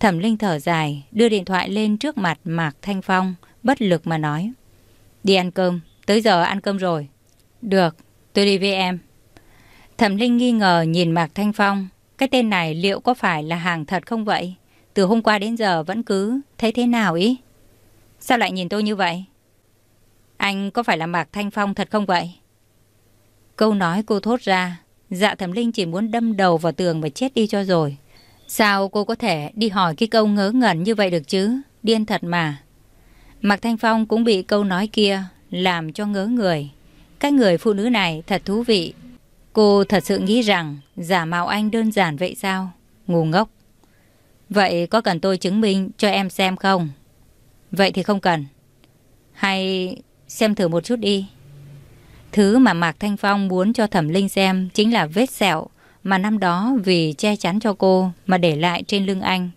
Thẩm Linh thở dài, đưa điện thoại lên trước mặt Mạc Thanh Phong, bất lực mà nói. Đi ăn cơm, tới giờ ăn cơm rồi. Được, tôi đi với em. Thẩm Linh nghi ngờ nhìn Mạc Thanh Phong, cái tên này liệu có phải là hàng thật không vậy? Từ hôm qua đến giờ vẫn cứ thấy thế nào ý? Sao lại nhìn tôi như vậy? Anh có phải là Mạc Thanh Phong thật không vậy? Câu nói cô thốt ra, dạ thẩm linh chỉ muốn đâm đầu vào tường và chết đi cho rồi. Sao cô có thể đi hỏi cái câu ngớ ngẩn như vậy được chứ? Điên thật mà. Mạc Thanh Phong cũng bị câu nói kia làm cho ngớ người. Cái người phụ nữ này thật thú vị. Cô thật sự nghĩ rằng giả mạo anh đơn giản vậy sao? Ngu ngốc. Vậy có cần tôi chứng minh cho em xem không? Vậy thì không cần. Hay xem thử một chút đi. Thứ mà Mạc Thanh Phong muốn cho Thẩm Linh xem chính là vết sẹo mà năm đó vì che chắn cho cô mà để lại trên lưng anh.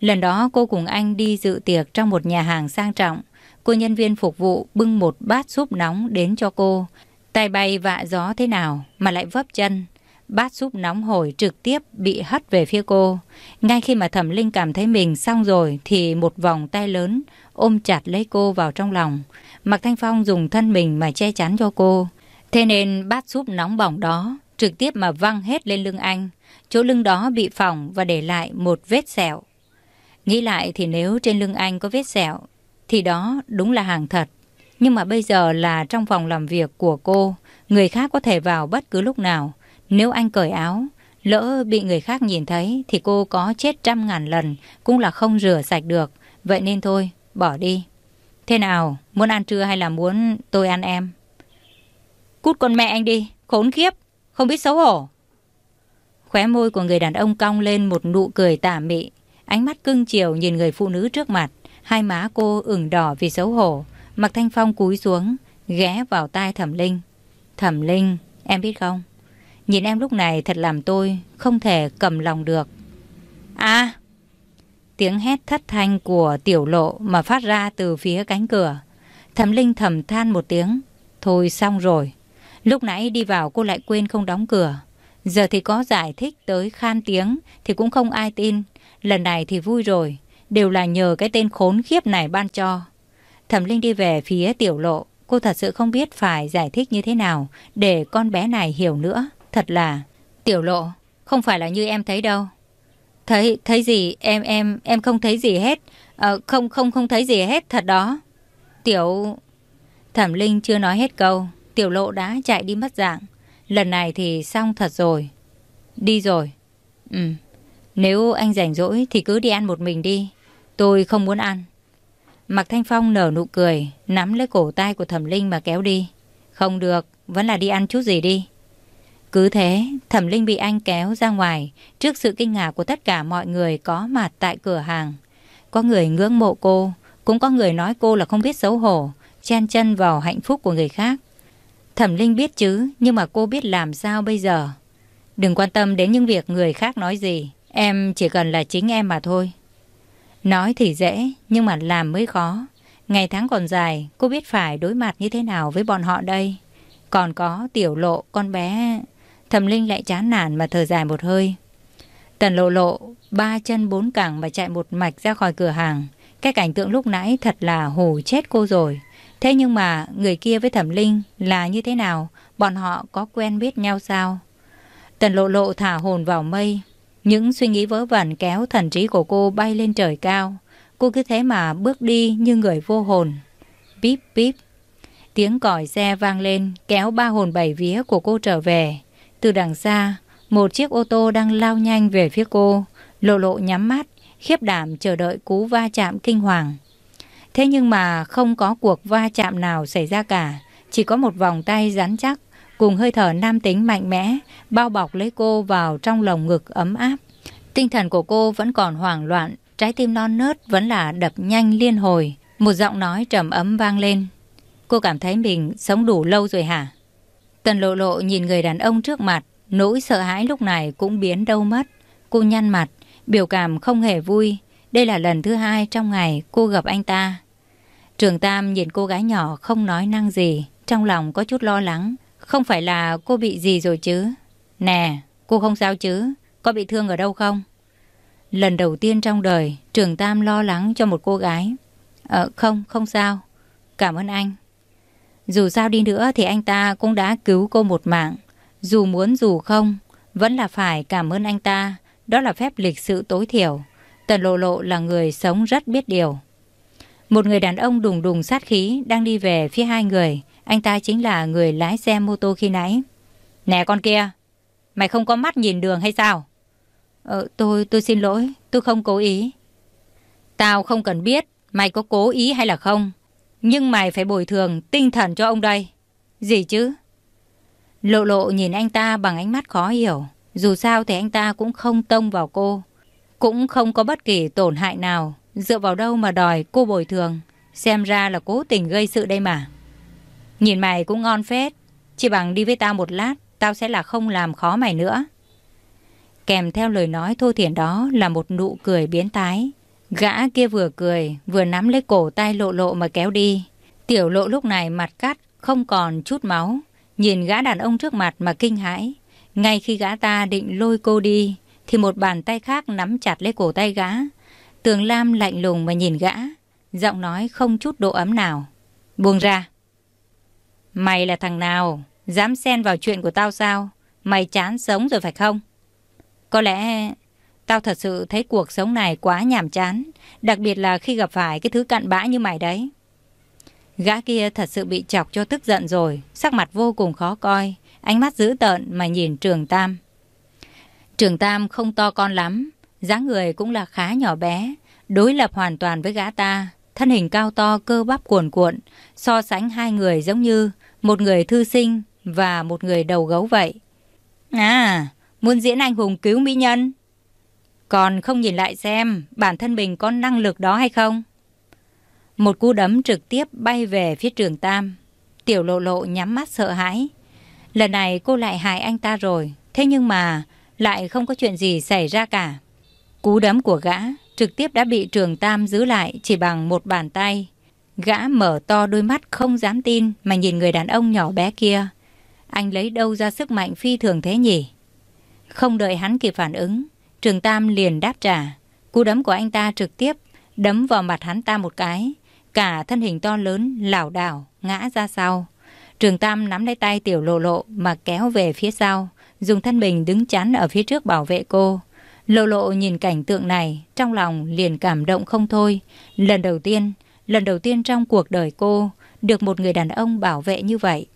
Lần đó cô cùng anh đi dự tiệc trong một nhà hàng sang trọng. Cô nhân viên phục vụ bưng một bát súp nóng đến cho cô. Tay bay vạ gió thế nào mà lại vấp chân. Bát súp nóng hổi trực tiếp bị hất về phía cô. Ngay khi mà Thẩm Linh cảm thấy mình xong rồi thì một vòng tay lớn ôm chặt lấy cô vào trong lòng. Mạc Thanh Phong dùng thân mình mà che chắn cho cô. Thế nên bát súp nóng bỏng đó trực tiếp mà văng hết lên lưng anh. Chỗ lưng đó bị phỏng và để lại một vết sẹo. Nghĩ lại thì nếu trên lưng anh có vết sẹo thì đó đúng là hàng thật. Nhưng mà bây giờ là trong phòng làm việc của cô, người khác có thể vào bất cứ lúc nào. Nếu anh cởi áo, lỡ bị người khác nhìn thấy thì cô có chết trăm ngàn lần cũng là không rửa sạch được. Vậy nên thôi, bỏ đi. Thế nào, muốn ăn trưa hay là muốn tôi ăn em? Cút con mẹ anh đi, khốn khiếp, không biết xấu hổ. Khóe môi của người đàn ông cong lên một nụ cười tà mị. Ánh mắt cưng chiều nhìn người phụ nữ trước mặt. Hai má cô ửng đỏ vì xấu hổ. Mặc thanh phong cúi xuống, ghé vào tai thẩm linh. Thẩm linh, em biết không? Nhìn em lúc này thật làm tôi không thể cầm lòng được. À! Tiếng hét thất thanh của tiểu lộ mà phát ra từ phía cánh cửa. Thẩm linh thầm than một tiếng. Thôi xong rồi. Lúc nãy đi vào cô lại quên không đóng cửa. Giờ thì có giải thích tới khan tiếng thì cũng không ai tin. Lần này thì vui rồi. Đều là nhờ cái tên khốn khiếp này ban cho. Thẩm Linh đi về phía tiểu lộ. Cô thật sự không biết phải giải thích như thế nào để con bé này hiểu nữa. Thật là... Tiểu lộ, không phải là như em thấy đâu. Thấy, thấy gì? Em, em, em không thấy gì hết. À, không, không, không thấy gì hết, thật đó. Tiểu... Thẩm Linh chưa nói hết câu. Tiểu lộ đã chạy đi mất dạng. Lần này thì xong thật rồi. Đi rồi. Ừ. Nếu anh rảnh rỗi thì cứ đi ăn một mình đi. Tôi không muốn ăn. Mạc Thanh Phong nở nụ cười, nắm lấy cổ tay của Thẩm Linh mà kéo đi. Không được, vẫn là đi ăn chút gì đi. Cứ thế, Thẩm Linh bị anh kéo ra ngoài trước sự kinh ngạc của tất cả mọi người có mặt tại cửa hàng. Có người ngưỡng mộ cô, cũng có người nói cô là không biết xấu hổ, chen chân vào hạnh phúc của người khác. Thẩm Linh biết chứ, nhưng mà cô biết làm sao bây giờ. Đừng quan tâm đến những việc người khác nói gì, em chỉ cần là chính em mà thôi. Nói thì dễ, nhưng mà làm mới khó. Ngày tháng còn dài, cô biết phải đối mặt như thế nào với bọn họ đây. Còn có tiểu lộ, con bé... Thẩm Linh lại chán nản mà thở dài một hơi. Tần lộ lộ, ba chân bốn cẳng mà chạy một mạch ra khỏi cửa hàng. Cái cảnh tượng lúc nãy thật là hù chết cô rồi. Thế nhưng mà người kia với Thẩm Linh là như thế nào? Bọn họ có quen biết nhau sao? Tần lộ lộ thả hồn vào mây. Những suy nghĩ vớ vẩn kéo thần trí của cô bay lên trời cao. Cô cứ thế mà bước đi như người vô hồn. Bíp bíp. Tiếng còi xe vang lên kéo ba hồn bảy vía của cô trở về. Từ đằng xa, một chiếc ô tô đang lao nhanh về phía cô. Lộ lộ nhắm mắt, khiếp đảm chờ đợi cú va chạm kinh hoàng. Thế nhưng mà không có cuộc va chạm nào xảy ra cả. Chỉ có một vòng tay rắn chắc cùng hơi thở nam tính mạnh mẽ bao bọc lấy cô vào trong lồng ngực ấm áp. Tinh thần của cô vẫn còn hoảng loạn, trái tim non nớt vẫn là đập nhanh liên hồi. Một giọng nói trầm ấm vang lên. Cô cảm thấy mình sống đủ lâu rồi hả? Tần lộ lộ nhìn người đàn ông trước mặt, nỗi sợ hãi lúc này cũng biến đâu mất. Cô nhăn mặt, biểu cảm không hề vui. Đây là lần thứ hai trong ngày cô gặp anh ta. Trường Tam nhìn cô gái nhỏ không nói năng gì, trong lòng có chút lo lắng. Không phải là cô bị gì rồi chứ? Nè, cô không sao chứ? Có bị thương ở đâu không? Lần đầu tiên trong đời, Trường Tam lo lắng cho một cô gái. Ờ, không, không sao. Cảm ơn anh. Dù sao đi nữa thì anh ta cũng đã cứu cô một mạng. Dù muốn dù không, vẫn là phải cảm ơn anh ta. Đó là phép lịch sự tối thiểu. Tần lộ lộ là người sống rất biết điều. Một người đàn ông đùng đùng sát khí đang đi về phía hai người. Anh ta chính là người lái xe mô tô khi nãy. Nè con kia, mày không có mắt nhìn đường hay sao? Ờ, tôi, tôi xin lỗi, tôi không cố ý. Tao không cần biết mày có cố ý hay là không. Nhưng mày phải bồi thường tinh thần cho ông đây. Gì chứ? Lộ lộ nhìn anh ta bằng ánh mắt khó hiểu. Dù sao thì anh ta cũng không tông vào cô. Cũng không có bất kỳ tổn hại nào. Dựa vào đâu mà đòi cô bồi thường. Xem ra là cố tình gây sự đây mà. Nhìn mày cũng ngon phết. Chỉ bằng đi với tao một lát, tao sẽ là không làm khó mày nữa. Kèm theo lời nói thô thiển đó là một nụ cười biến tái. Gã kia vừa cười, vừa nắm lấy cổ tay lộ lộ mà kéo đi. Tiểu lộ lúc này mặt cắt, không còn chút máu. Nhìn gã đàn ông trước mặt mà kinh hãi. Ngay khi gã ta định lôi cô đi, thì một bàn tay khác nắm chặt lấy cổ tay gã. Tường Lam lạnh lùng mà nhìn gã, giọng nói không chút độ ấm nào. Buông ra. Mày là thằng nào? Dám xen vào chuyện của tao sao? Mày chán sống rồi phải không? Có lẽ tao thật sự thấy cuộc sống này quá nhàm chán. Đặc biệt là khi gặp phải cái thứ cặn bã như mày đấy. Gã kia thật sự bị chọc cho tức giận rồi. Sắc mặt vô cùng khó coi. Ánh mắt dữ tợn mà nhìn trường Tam. Trường Tam không to con lắm dáng người cũng là khá nhỏ bé. Đối lập hoàn toàn với gã ta. Thân hình cao to cơ bắp cuồn cuộn. So sánh hai người giống như một người thư sinh và một người đầu gấu vậy. À, muốn diễn anh hùng cứu mỹ nhân. Còn không nhìn lại xem bản thân mình có năng lực đó hay không? Một cú đấm trực tiếp bay về phía trường Tam. Tiểu lộ lộ nhắm mắt sợ hãi. Lần này cô lại hại anh ta rồi. Thế nhưng mà lại không có chuyện gì xảy ra cả. Cú đấm của gã trực tiếp đã bị trường Tam giữ lại chỉ bằng một bàn tay. Gã mở to đôi mắt không dám tin mà nhìn người đàn ông nhỏ bé kia. Anh lấy đâu ra sức mạnh phi thường thế nhỉ? Không đợi hắn kịp phản ứng, Trường Tam liền đáp trả. Cú đấm của anh ta trực tiếp đấm vào mặt hắn ta một cái. Cả thân hình to lớn lảo đảo ngã ra sau. Trường Tam nắm lấy tay tiểu lộ lộ mà kéo về phía sau, dùng thân mình đứng chắn ở phía trước bảo vệ cô. Lộ lộ nhìn cảnh tượng này, trong lòng liền cảm động không thôi. Lần đầu tiên, lần đầu tiên trong cuộc đời cô được một người đàn ông bảo vệ như vậy.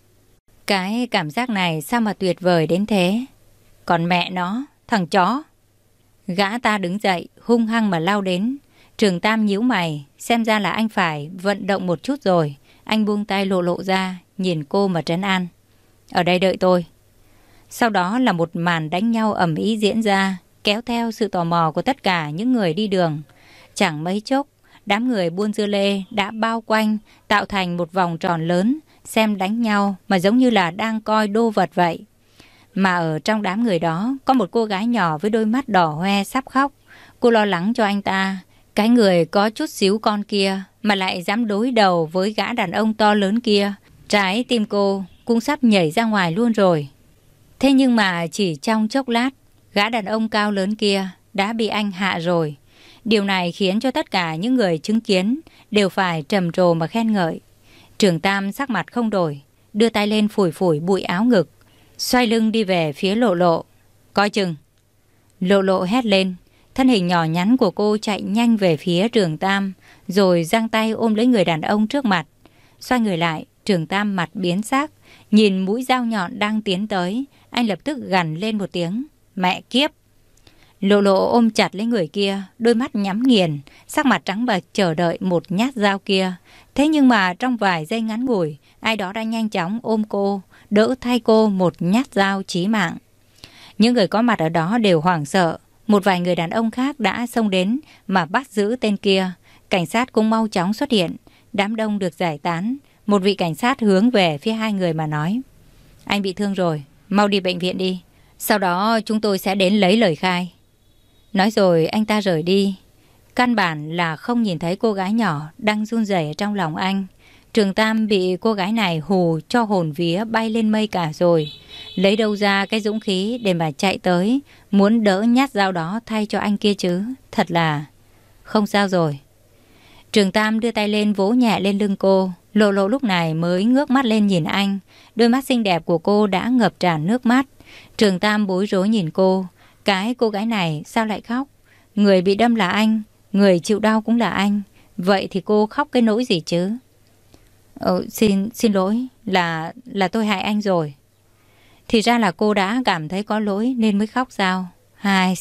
Cái cảm giác này sao mà tuyệt vời đến thế? Còn mẹ nó, thằng chó. Gã ta đứng dậy, hung hăng mà lao đến. Trường Tam nhíu mày, xem ra là anh phải vận động một chút rồi. Anh buông tay lộ lộ ra, nhìn cô mà trấn an. Ở đây đợi tôi. Sau đó là một màn đánh nhau ẩm ý diễn ra, kéo theo sự tò mò của tất cả những người đi đường. Chẳng mấy chốc, đám người buôn dưa lê đã bao quanh, tạo thành một vòng tròn lớn, xem đánh nhau mà giống như là đang coi đô vật vậy. Mà ở trong đám người đó có một cô gái nhỏ với đôi mắt đỏ hoe sắp khóc. Cô lo lắng cho anh ta. Cái người có chút xíu con kia mà lại dám đối đầu với gã đàn ông to lớn kia. Trái tim cô cũng sắp nhảy ra ngoài luôn rồi. Thế nhưng mà chỉ trong chốc lát, gã đàn ông cao lớn kia đã bị anh hạ rồi. Điều này khiến cho tất cả những người chứng kiến đều phải trầm trồ mà khen ngợi. Trường Tam sắc mặt không đổi, đưa tay lên phủi phủi bụi áo ngực, xoay lưng đi về phía lộ lộ. Coi chừng. Lộ lộ hét lên, thân hình nhỏ nhắn của cô chạy nhanh về phía trường Tam, rồi giang tay ôm lấy người đàn ông trước mặt. Xoay người lại, trường Tam mặt biến sắc, nhìn mũi dao nhọn đang tiến tới, anh lập tức gằn lên một tiếng. Mẹ kiếp! Lộ lộ ôm chặt lấy người kia, đôi mắt nhắm nghiền, sắc mặt trắng bệch chờ đợi một nhát dao kia. Thế nhưng mà trong vài giây ngắn ngủi, ai đó đã nhanh chóng ôm cô, đỡ thay cô một nhát dao chí mạng. Những người có mặt ở đó đều hoảng sợ. Một vài người đàn ông khác đã xông đến mà bắt giữ tên kia. Cảnh sát cũng mau chóng xuất hiện. Đám đông được giải tán. Một vị cảnh sát hướng về phía hai người mà nói. Anh bị thương rồi, mau đi bệnh viện đi. Sau đó chúng tôi sẽ đến lấy lời khai. Nói rồi anh ta rời đi. Căn bản là không nhìn thấy cô gái nhỏ đang run rẩy trong lòng anh. Trường Tam bị cô gái này hù cho hồn vía bay lên mây cả rồi. Lấy đâu ra cái dũng khí để mà chạy tới, muốn đỡ nhát dao đó thay cho anh kia chứ. Thật là... Không sao rồi. Trường Tam đưa tay lên vỗ nhẹ lên lưng cô. Lộ lộ lúc này mới ngước mắt lên nhìn anh. Đôi mắt xinh đẹp của cô đã ngập tràn nước mắt. Trường Tam bối rối nhìn cô. Cái cô gái này sao lại khóc? Người bị đâm là anh, người chịu đau cũng là anh. Vậy thì cô khóc cái nỗi gì chứ? Ờ, xin xin lỗi, là là tôi hại anh rồi. Thì ra là cô đã cảm thấy có lỗi nên mới khóc sao? Hai,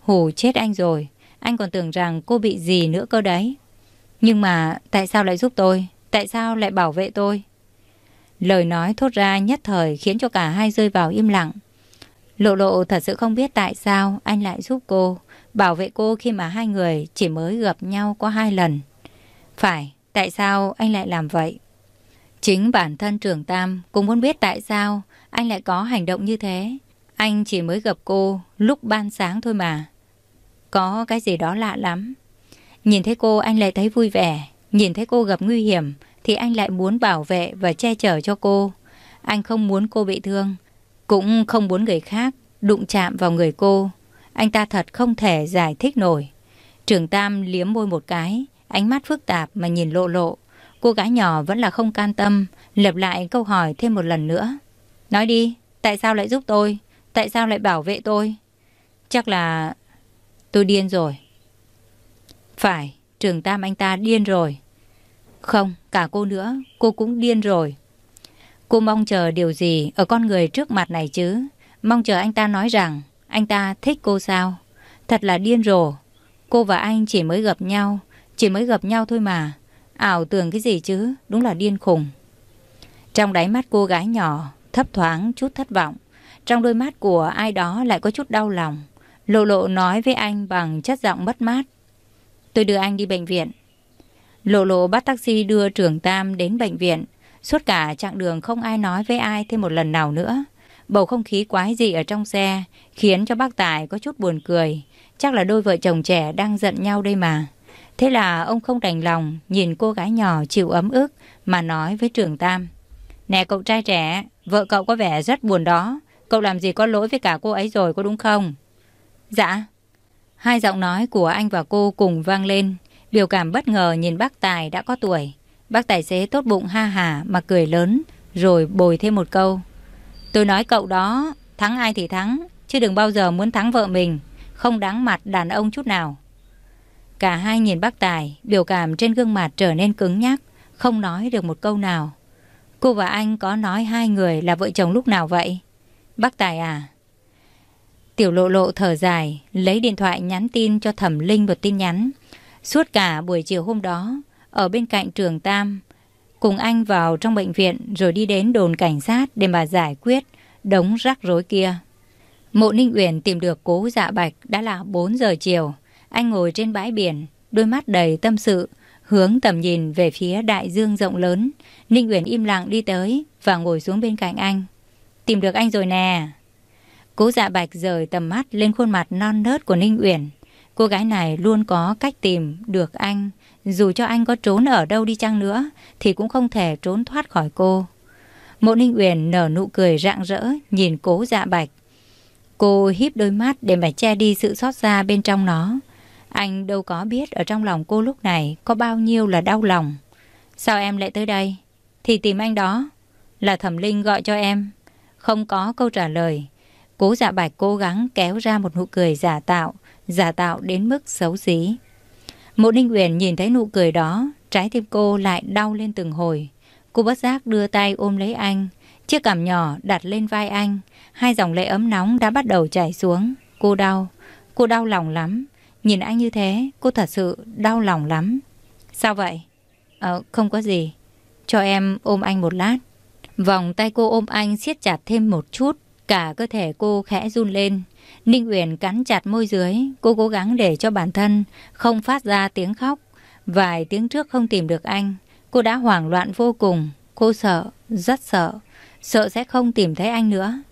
hù chết anh rồi. Anh còn tưởng rằng cô bị gì nữa cơ đấy. Nhưng mà tại sao lại giúp tôi? Tại sao lại bảo vệ tôi? Lời nói thốt ra nhất thời khiến cho cả hai rơi vào im lặng. Lộ lộ thật sự không biết tại sao anh lại giúp cô, bảo vệ cô khi mà hai người chỉ mới gặp nhau có hai lần. Phải, tại sao anh lại làm vậy? Chính bản thân trưởng Tam cũng muốn biết tại sao anh lại có hành động như thế. Anh chỉ mới gặp cô lúc ban sáng thôi mà. Có cái gì đó lạ lắm. Nhìn thấy cô anh lại thấy vui vẻ. Nhìn thấy cô gặp nguy hiểm thì anh lại muốn bảo vệ và che chở cho cô. Anh không muốn cô bị thương. Cũng không muốn người khác đụng chạm vào người cô. Anh ta thật không thể giải thích nổi. Trường Tam liếm môi một cái, ánh mắt phức tạp mà nhìn lộ lộ. Cô gái nhỏ vẫn là không can tâm, lặp lại câu hỏi thêm một lần nữa. Nói đi, tại sao lại giúp tôi? Tại sao lại bảo vệ tôi? Chắc là tôi điên rồi. Phải, trường Tam anh ta điên rồi. Không, cả cô nữa, cô cũng điên rồi. Cô mong chờ điều gì ở con người trước mặt này chứ? Mong chờ anh ta nói rằng anh ta thích cô sao? Thật là điên rồ. Cô và anh chỉ mới gặp nhau, chỉ mới gặp nhau thôi mà. Ảo tưởng cái gì chứ, đúng là điên khùng. Trong đáy mắt cô gái nhỏ, thấp thoáng chút thất vọng. Trong đôi mắt của ai đó lại có chút đau lòng. Lộ lộ nói với anh bằng chất giọng mất mát. Tôi đưa anh đi bệnh viện. Lộ lộ bắt taxi đưa trưởng Tam đến bệnh viện. Suốt cả chặng đường không ai nói với ai thêm một lần nào nữa. Bầu không khí quái dị ở trong xe khiến cho bác Tài có chút buồn cười. Chắc là đôi vợ chồng trẻ đang giận nhau đây mà. Thế là ông không đành lòng nhìn cô gái nhỏ chịu ấm ức mà nói với trưởng Tam. Nè cậu trai trẻ, vợ cậu có vẻ rất buồn đó. Cậu làm gì có lỗi với cả cô ấy rồi có đúng không? Dạ. Hai giọng nói của anh và cô cùng vang lên. Biểu cảm bất ngờ nhìn bác Tài đã có tuổi. Bác tài xế tốt bụng ha hả mà cười lớn, rồi bồi thêm một câu. Tôi nói cậu đó, thắng ai thì thắng, chứ đừng bao giờ muốn thắng vợ mình, không đáng mặt đàn ông chút nào. Cả hai nhìn bác Tài, biểu cảm trên gương mặt trở nên cứng nhắc, không nói được một câu nào. Cô và anh có nói hai người là vợ chồng lúc nào vậy? Bác Tài à? Tiểu lộ lộ thở dài, lấy điện thoại nhắn tin cho Thẩm Linh một tin nhắn. Suốt cả buổi chiều hôm đó, ở bên cạnh trường Tam, cùng anh vào trong bệnh viện rồi đi đến đồn cảnh sát để mà giải quyết đống rắc rối kia. Mộ Ninh Uyển tìm được cố dạ bạch đã là 4 giờ chiều. Anh ngồi trên bãi biển, đôi mắt đầy tâm sự, hướng tầm nhìn về phía đại dương rộng lớn. Ninh Uyển im lặng đi tới và ngồi xuống bên cạnh anh. Tìm được anh rồi nè. Cố dạ bạch rời tầm mắt lên khuôn mặt non nớt của Ninh Uyển. Cô gái này luôn có cách tìm được anh. Dù cho anh có trốn ở đâu đi chăng nữa thì cũng không thể trốn thoát khỏi cô. Mộ Ninh Uyển nở nụ cười rạng rỡ nhìn cố dạ bạch. Cô híp đôi mắt để mà che đi sự xót xa bên trong nó. Anh đâu có biết ở trong lòng cô lúc này có bao nhiêu là đau lòng. Sao em lại tới đây? Thì tìm anh đó. Là thẩm linh gọi cho em. Không có câu trả lời. Cố dạ bạch cố gắng kéo ra một nụ cười giả tạo, giả tạo đến mức xấu xí. Mộ Ninh Uyển nhìn thấy nụ cười đó, trái tim cô lại đau lên từng hồi. Cô bất giác đưa tay ôm lấy anh, chiếc cằm nhỏ đặt lên vai anh. Hai dòng lệ ấm nóng đã bắt đầu chảy xuống. Cô đau, cô đau lòng lắm. Nhìn anh như thế, cô thật sự đau lòng lắm. Sao vậy? Ờ, không có gì. Cho em ôm anh một lát. Vòng tay cô ôm anh siết chặt thêm một chút. Cả cơ thể cô khẽ run lên. Ninh Uyển cắn chặt môi dưới. Cô cố gắng để cho bản thân không phát ra tiếng khóc. Vài tiếng trước không tìm được anh. Cô đã hoảng loạn vô cùng. Cô sợ, rất sợ. Sợ sẽ không tìm thấy anh nữa.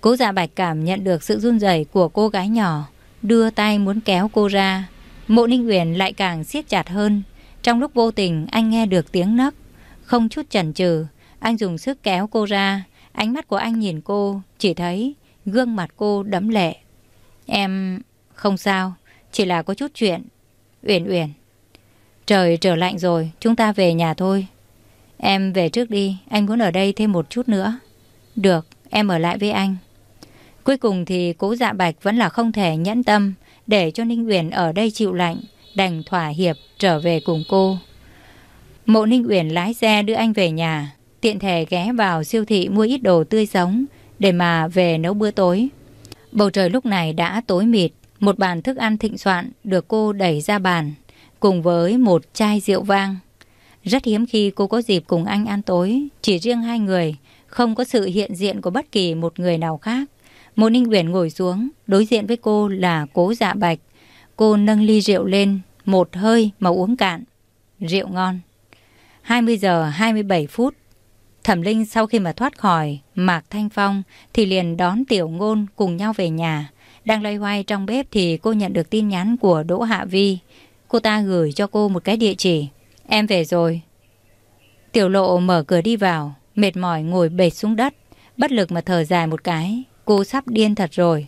Cố dạ bạch cảm nhận được sự run rẩy của cô gái nhỏ. Đưa tay muốn kéo cô ra. Mộ Ninh Uyển lại càng siết chặt hơn. Trong lúc vô tình anh nghe được tiếng nấc. Không chút chần chừ, anh dùng sức kéo cô ra. Ánh mắt của anh nhìn cô, chỉ thấy gương mặt cô đẫm lệ. Em không sao, chỉ là có chút chuyện. Uyển Uyển. Trời trở lạnh rồi, chúng ta về nhà thôi. Em về trước đi, anh muốn ở đây thêm một chút nữa. Được, em ở lại với anh. Cuối cùng thì cố dạ bạch vẫn là không thể nhẫn tâm để cho Ninh Uyển ở đây chịu lạnh, đành thỏa hiệp trở về cùng cô. Mộ Ninh Uyển lái xe đưa anh về nhà, tiện thể ghé vào siêu thị mua ít đồ tươi sống để mà về nấu bữa tối. Bầu trời lúc này đã tối mịt, một bàn thức ăn thịnh soạn được cô đẩy ra bàn, cùng với một chai rượu vang. Rất hiếm khi cô có dịp cùng anh ăn tối, chỉ riêng hai người, không có sự hiện diện của bất kỳ một người nào khác. Mộ Ninh Uyển ngồi xuống, đối diện với cô là cố dạ bạch. Cô nâng ly rượu lên, một hơi mà uống cạn. Rượu ngon. 20 giờ 27 phút. Thẩm Linh sau khi mà thoát khỏi Mạc Thanh Phong thì liền đón Tiểu Ngôn cùng nhau về nhà. Đang loay hoay trong bếp thì cô nhận được tin nhắn của Đỗ Hạ Vi. Cô ta gửi cho cô một cái địa chỉ. Em về rồi. Tiểu lộ mở cửa đi vào, mệt mỏi ngồi bệt xuống đất, bất lực mà thở dài một cái. Cô sắp điên thật rồi.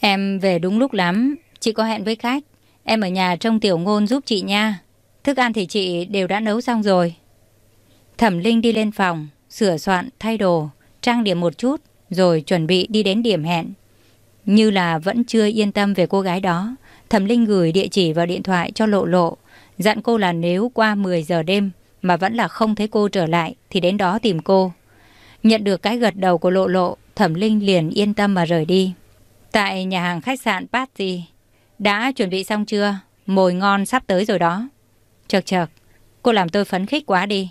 Em về đúng lúc lắm, chị có hẹn với khách. Em ở nhà trông tiểu ngôn giúp chị nha. Thức ăn thì chị đều đã nấu xong rồi. Thẩm Linh đi lên phòng, sửa soạn, thay đồ, trang điểm một chút, rồi chuẩn bị đi đến điểm hẹn. Như là vẫn chưa yên tâm về cô gái đó, Thẩm Linh gửi địa chỉ vào điện thoại cho Lộ Lộ, dặn cô là nếu qua 10 giờ đêm mà vẫn là không thấy cô trở lại thì đến đó tìm cô. Nhận được cái gật đầu của Lộ Lộ, Thẩm Linh liền yên tâm mà rời đi. Tại nhà hàng khách sạn Party, đã chuẩn bị xong chưa? Mồi ngon sắp tới rồi đó. Chợt chợt, cô làm tôi phấn khích quá đi.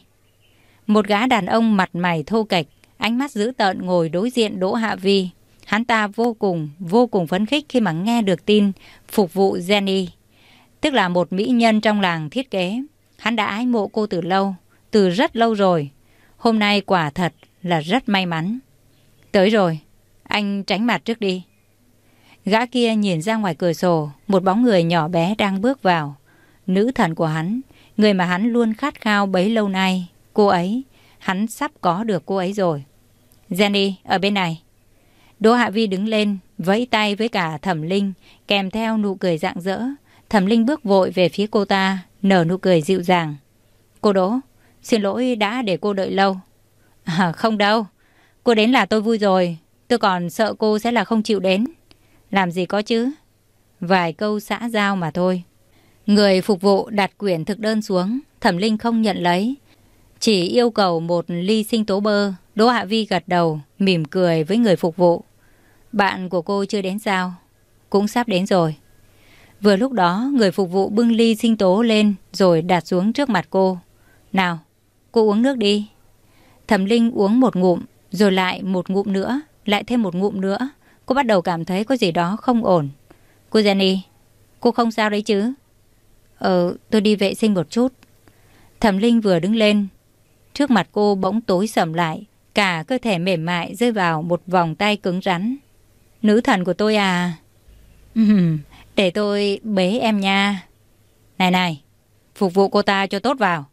Một gã đàn ông mặt mày thô kệch, ánh mắt dữ tợn ngồi đối diện Đỗ Hạ Vi. Hắn ta vô cùng, vô cùng phấn khích khi mà nghe được tin phục vụ Jenny. Tức là một mỹ nhân trong làng thiết kế. Hắn đã ái mộ cô từ lâu, từ rất lâu rồi. Hôm nay quả thật là rất may mắn. Tới rồi, anh tránh mặt trước đi. Gã kia nhìn ra ngoài cửa sổ, một bóng người nhỏ bé đang bước vào. Nữ thần của hắn, người mà hắn luôn khát khao bấy lâu nay. Cô ấy, hắn sắp có được cô ấy rồi. Jenny, ở bên này. Đỗ Hạ Vi đứng lên, vẫy tay với cả Thẩm Linh, kèm theo nụ cười rạng rỡ. Thẩm Linh bước vội về phía cô ta, nở nụ cười dịu dàng. Cô Đỗ, xin lỗi đã để cô đợi lâu. À, không đâu, cô đến là tôi vui rồi. Tôi còn sợ cô sẽ là không chịu đến. Làm gì có chứ? Vài câu xã giao mà thôi. Người phục vụ đặt quyển thực đơn xuống, Thẩm Linh không nhận lấy. Chỉ yêu cầu một ly sinh tố bơ. Đỗ Hạ Vi gật đầu, mỉm cười với người phục vụ. Bạn của cô chưa đến sao? Cũng sắp đến rồi. Vừa lúc đó, người phục vụ bưng ly sinh tố lên rồi đặt xuống trước mặt cô. Nào, cô uống nước đi. Thẩm Linh uống một ngụm, rồi lại một ngụm nữa, lại thêm một ngụm nữa. Cô bắt đầu cảm thấy có gì đó không ổn. Cô Jenny, cô không sao đấy chứ? Ờ, tôi đi vệ sinh một chút. Thẩm Linh vừa đứng lên. Trước mặt cô bỗng tối sầm lại. Cả cơ thể mềm mại rơi vào một vòng tay cứng rắn. Nữ thần của tôi à? để tôi bế em nha. Này này, phục vụ cô ta cho tốt vào.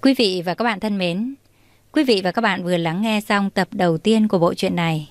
Quý vị và các bạn thân mến, quý vị và các bạn vừa lắng nghe xong tập đầu tiên của bộ truyện này.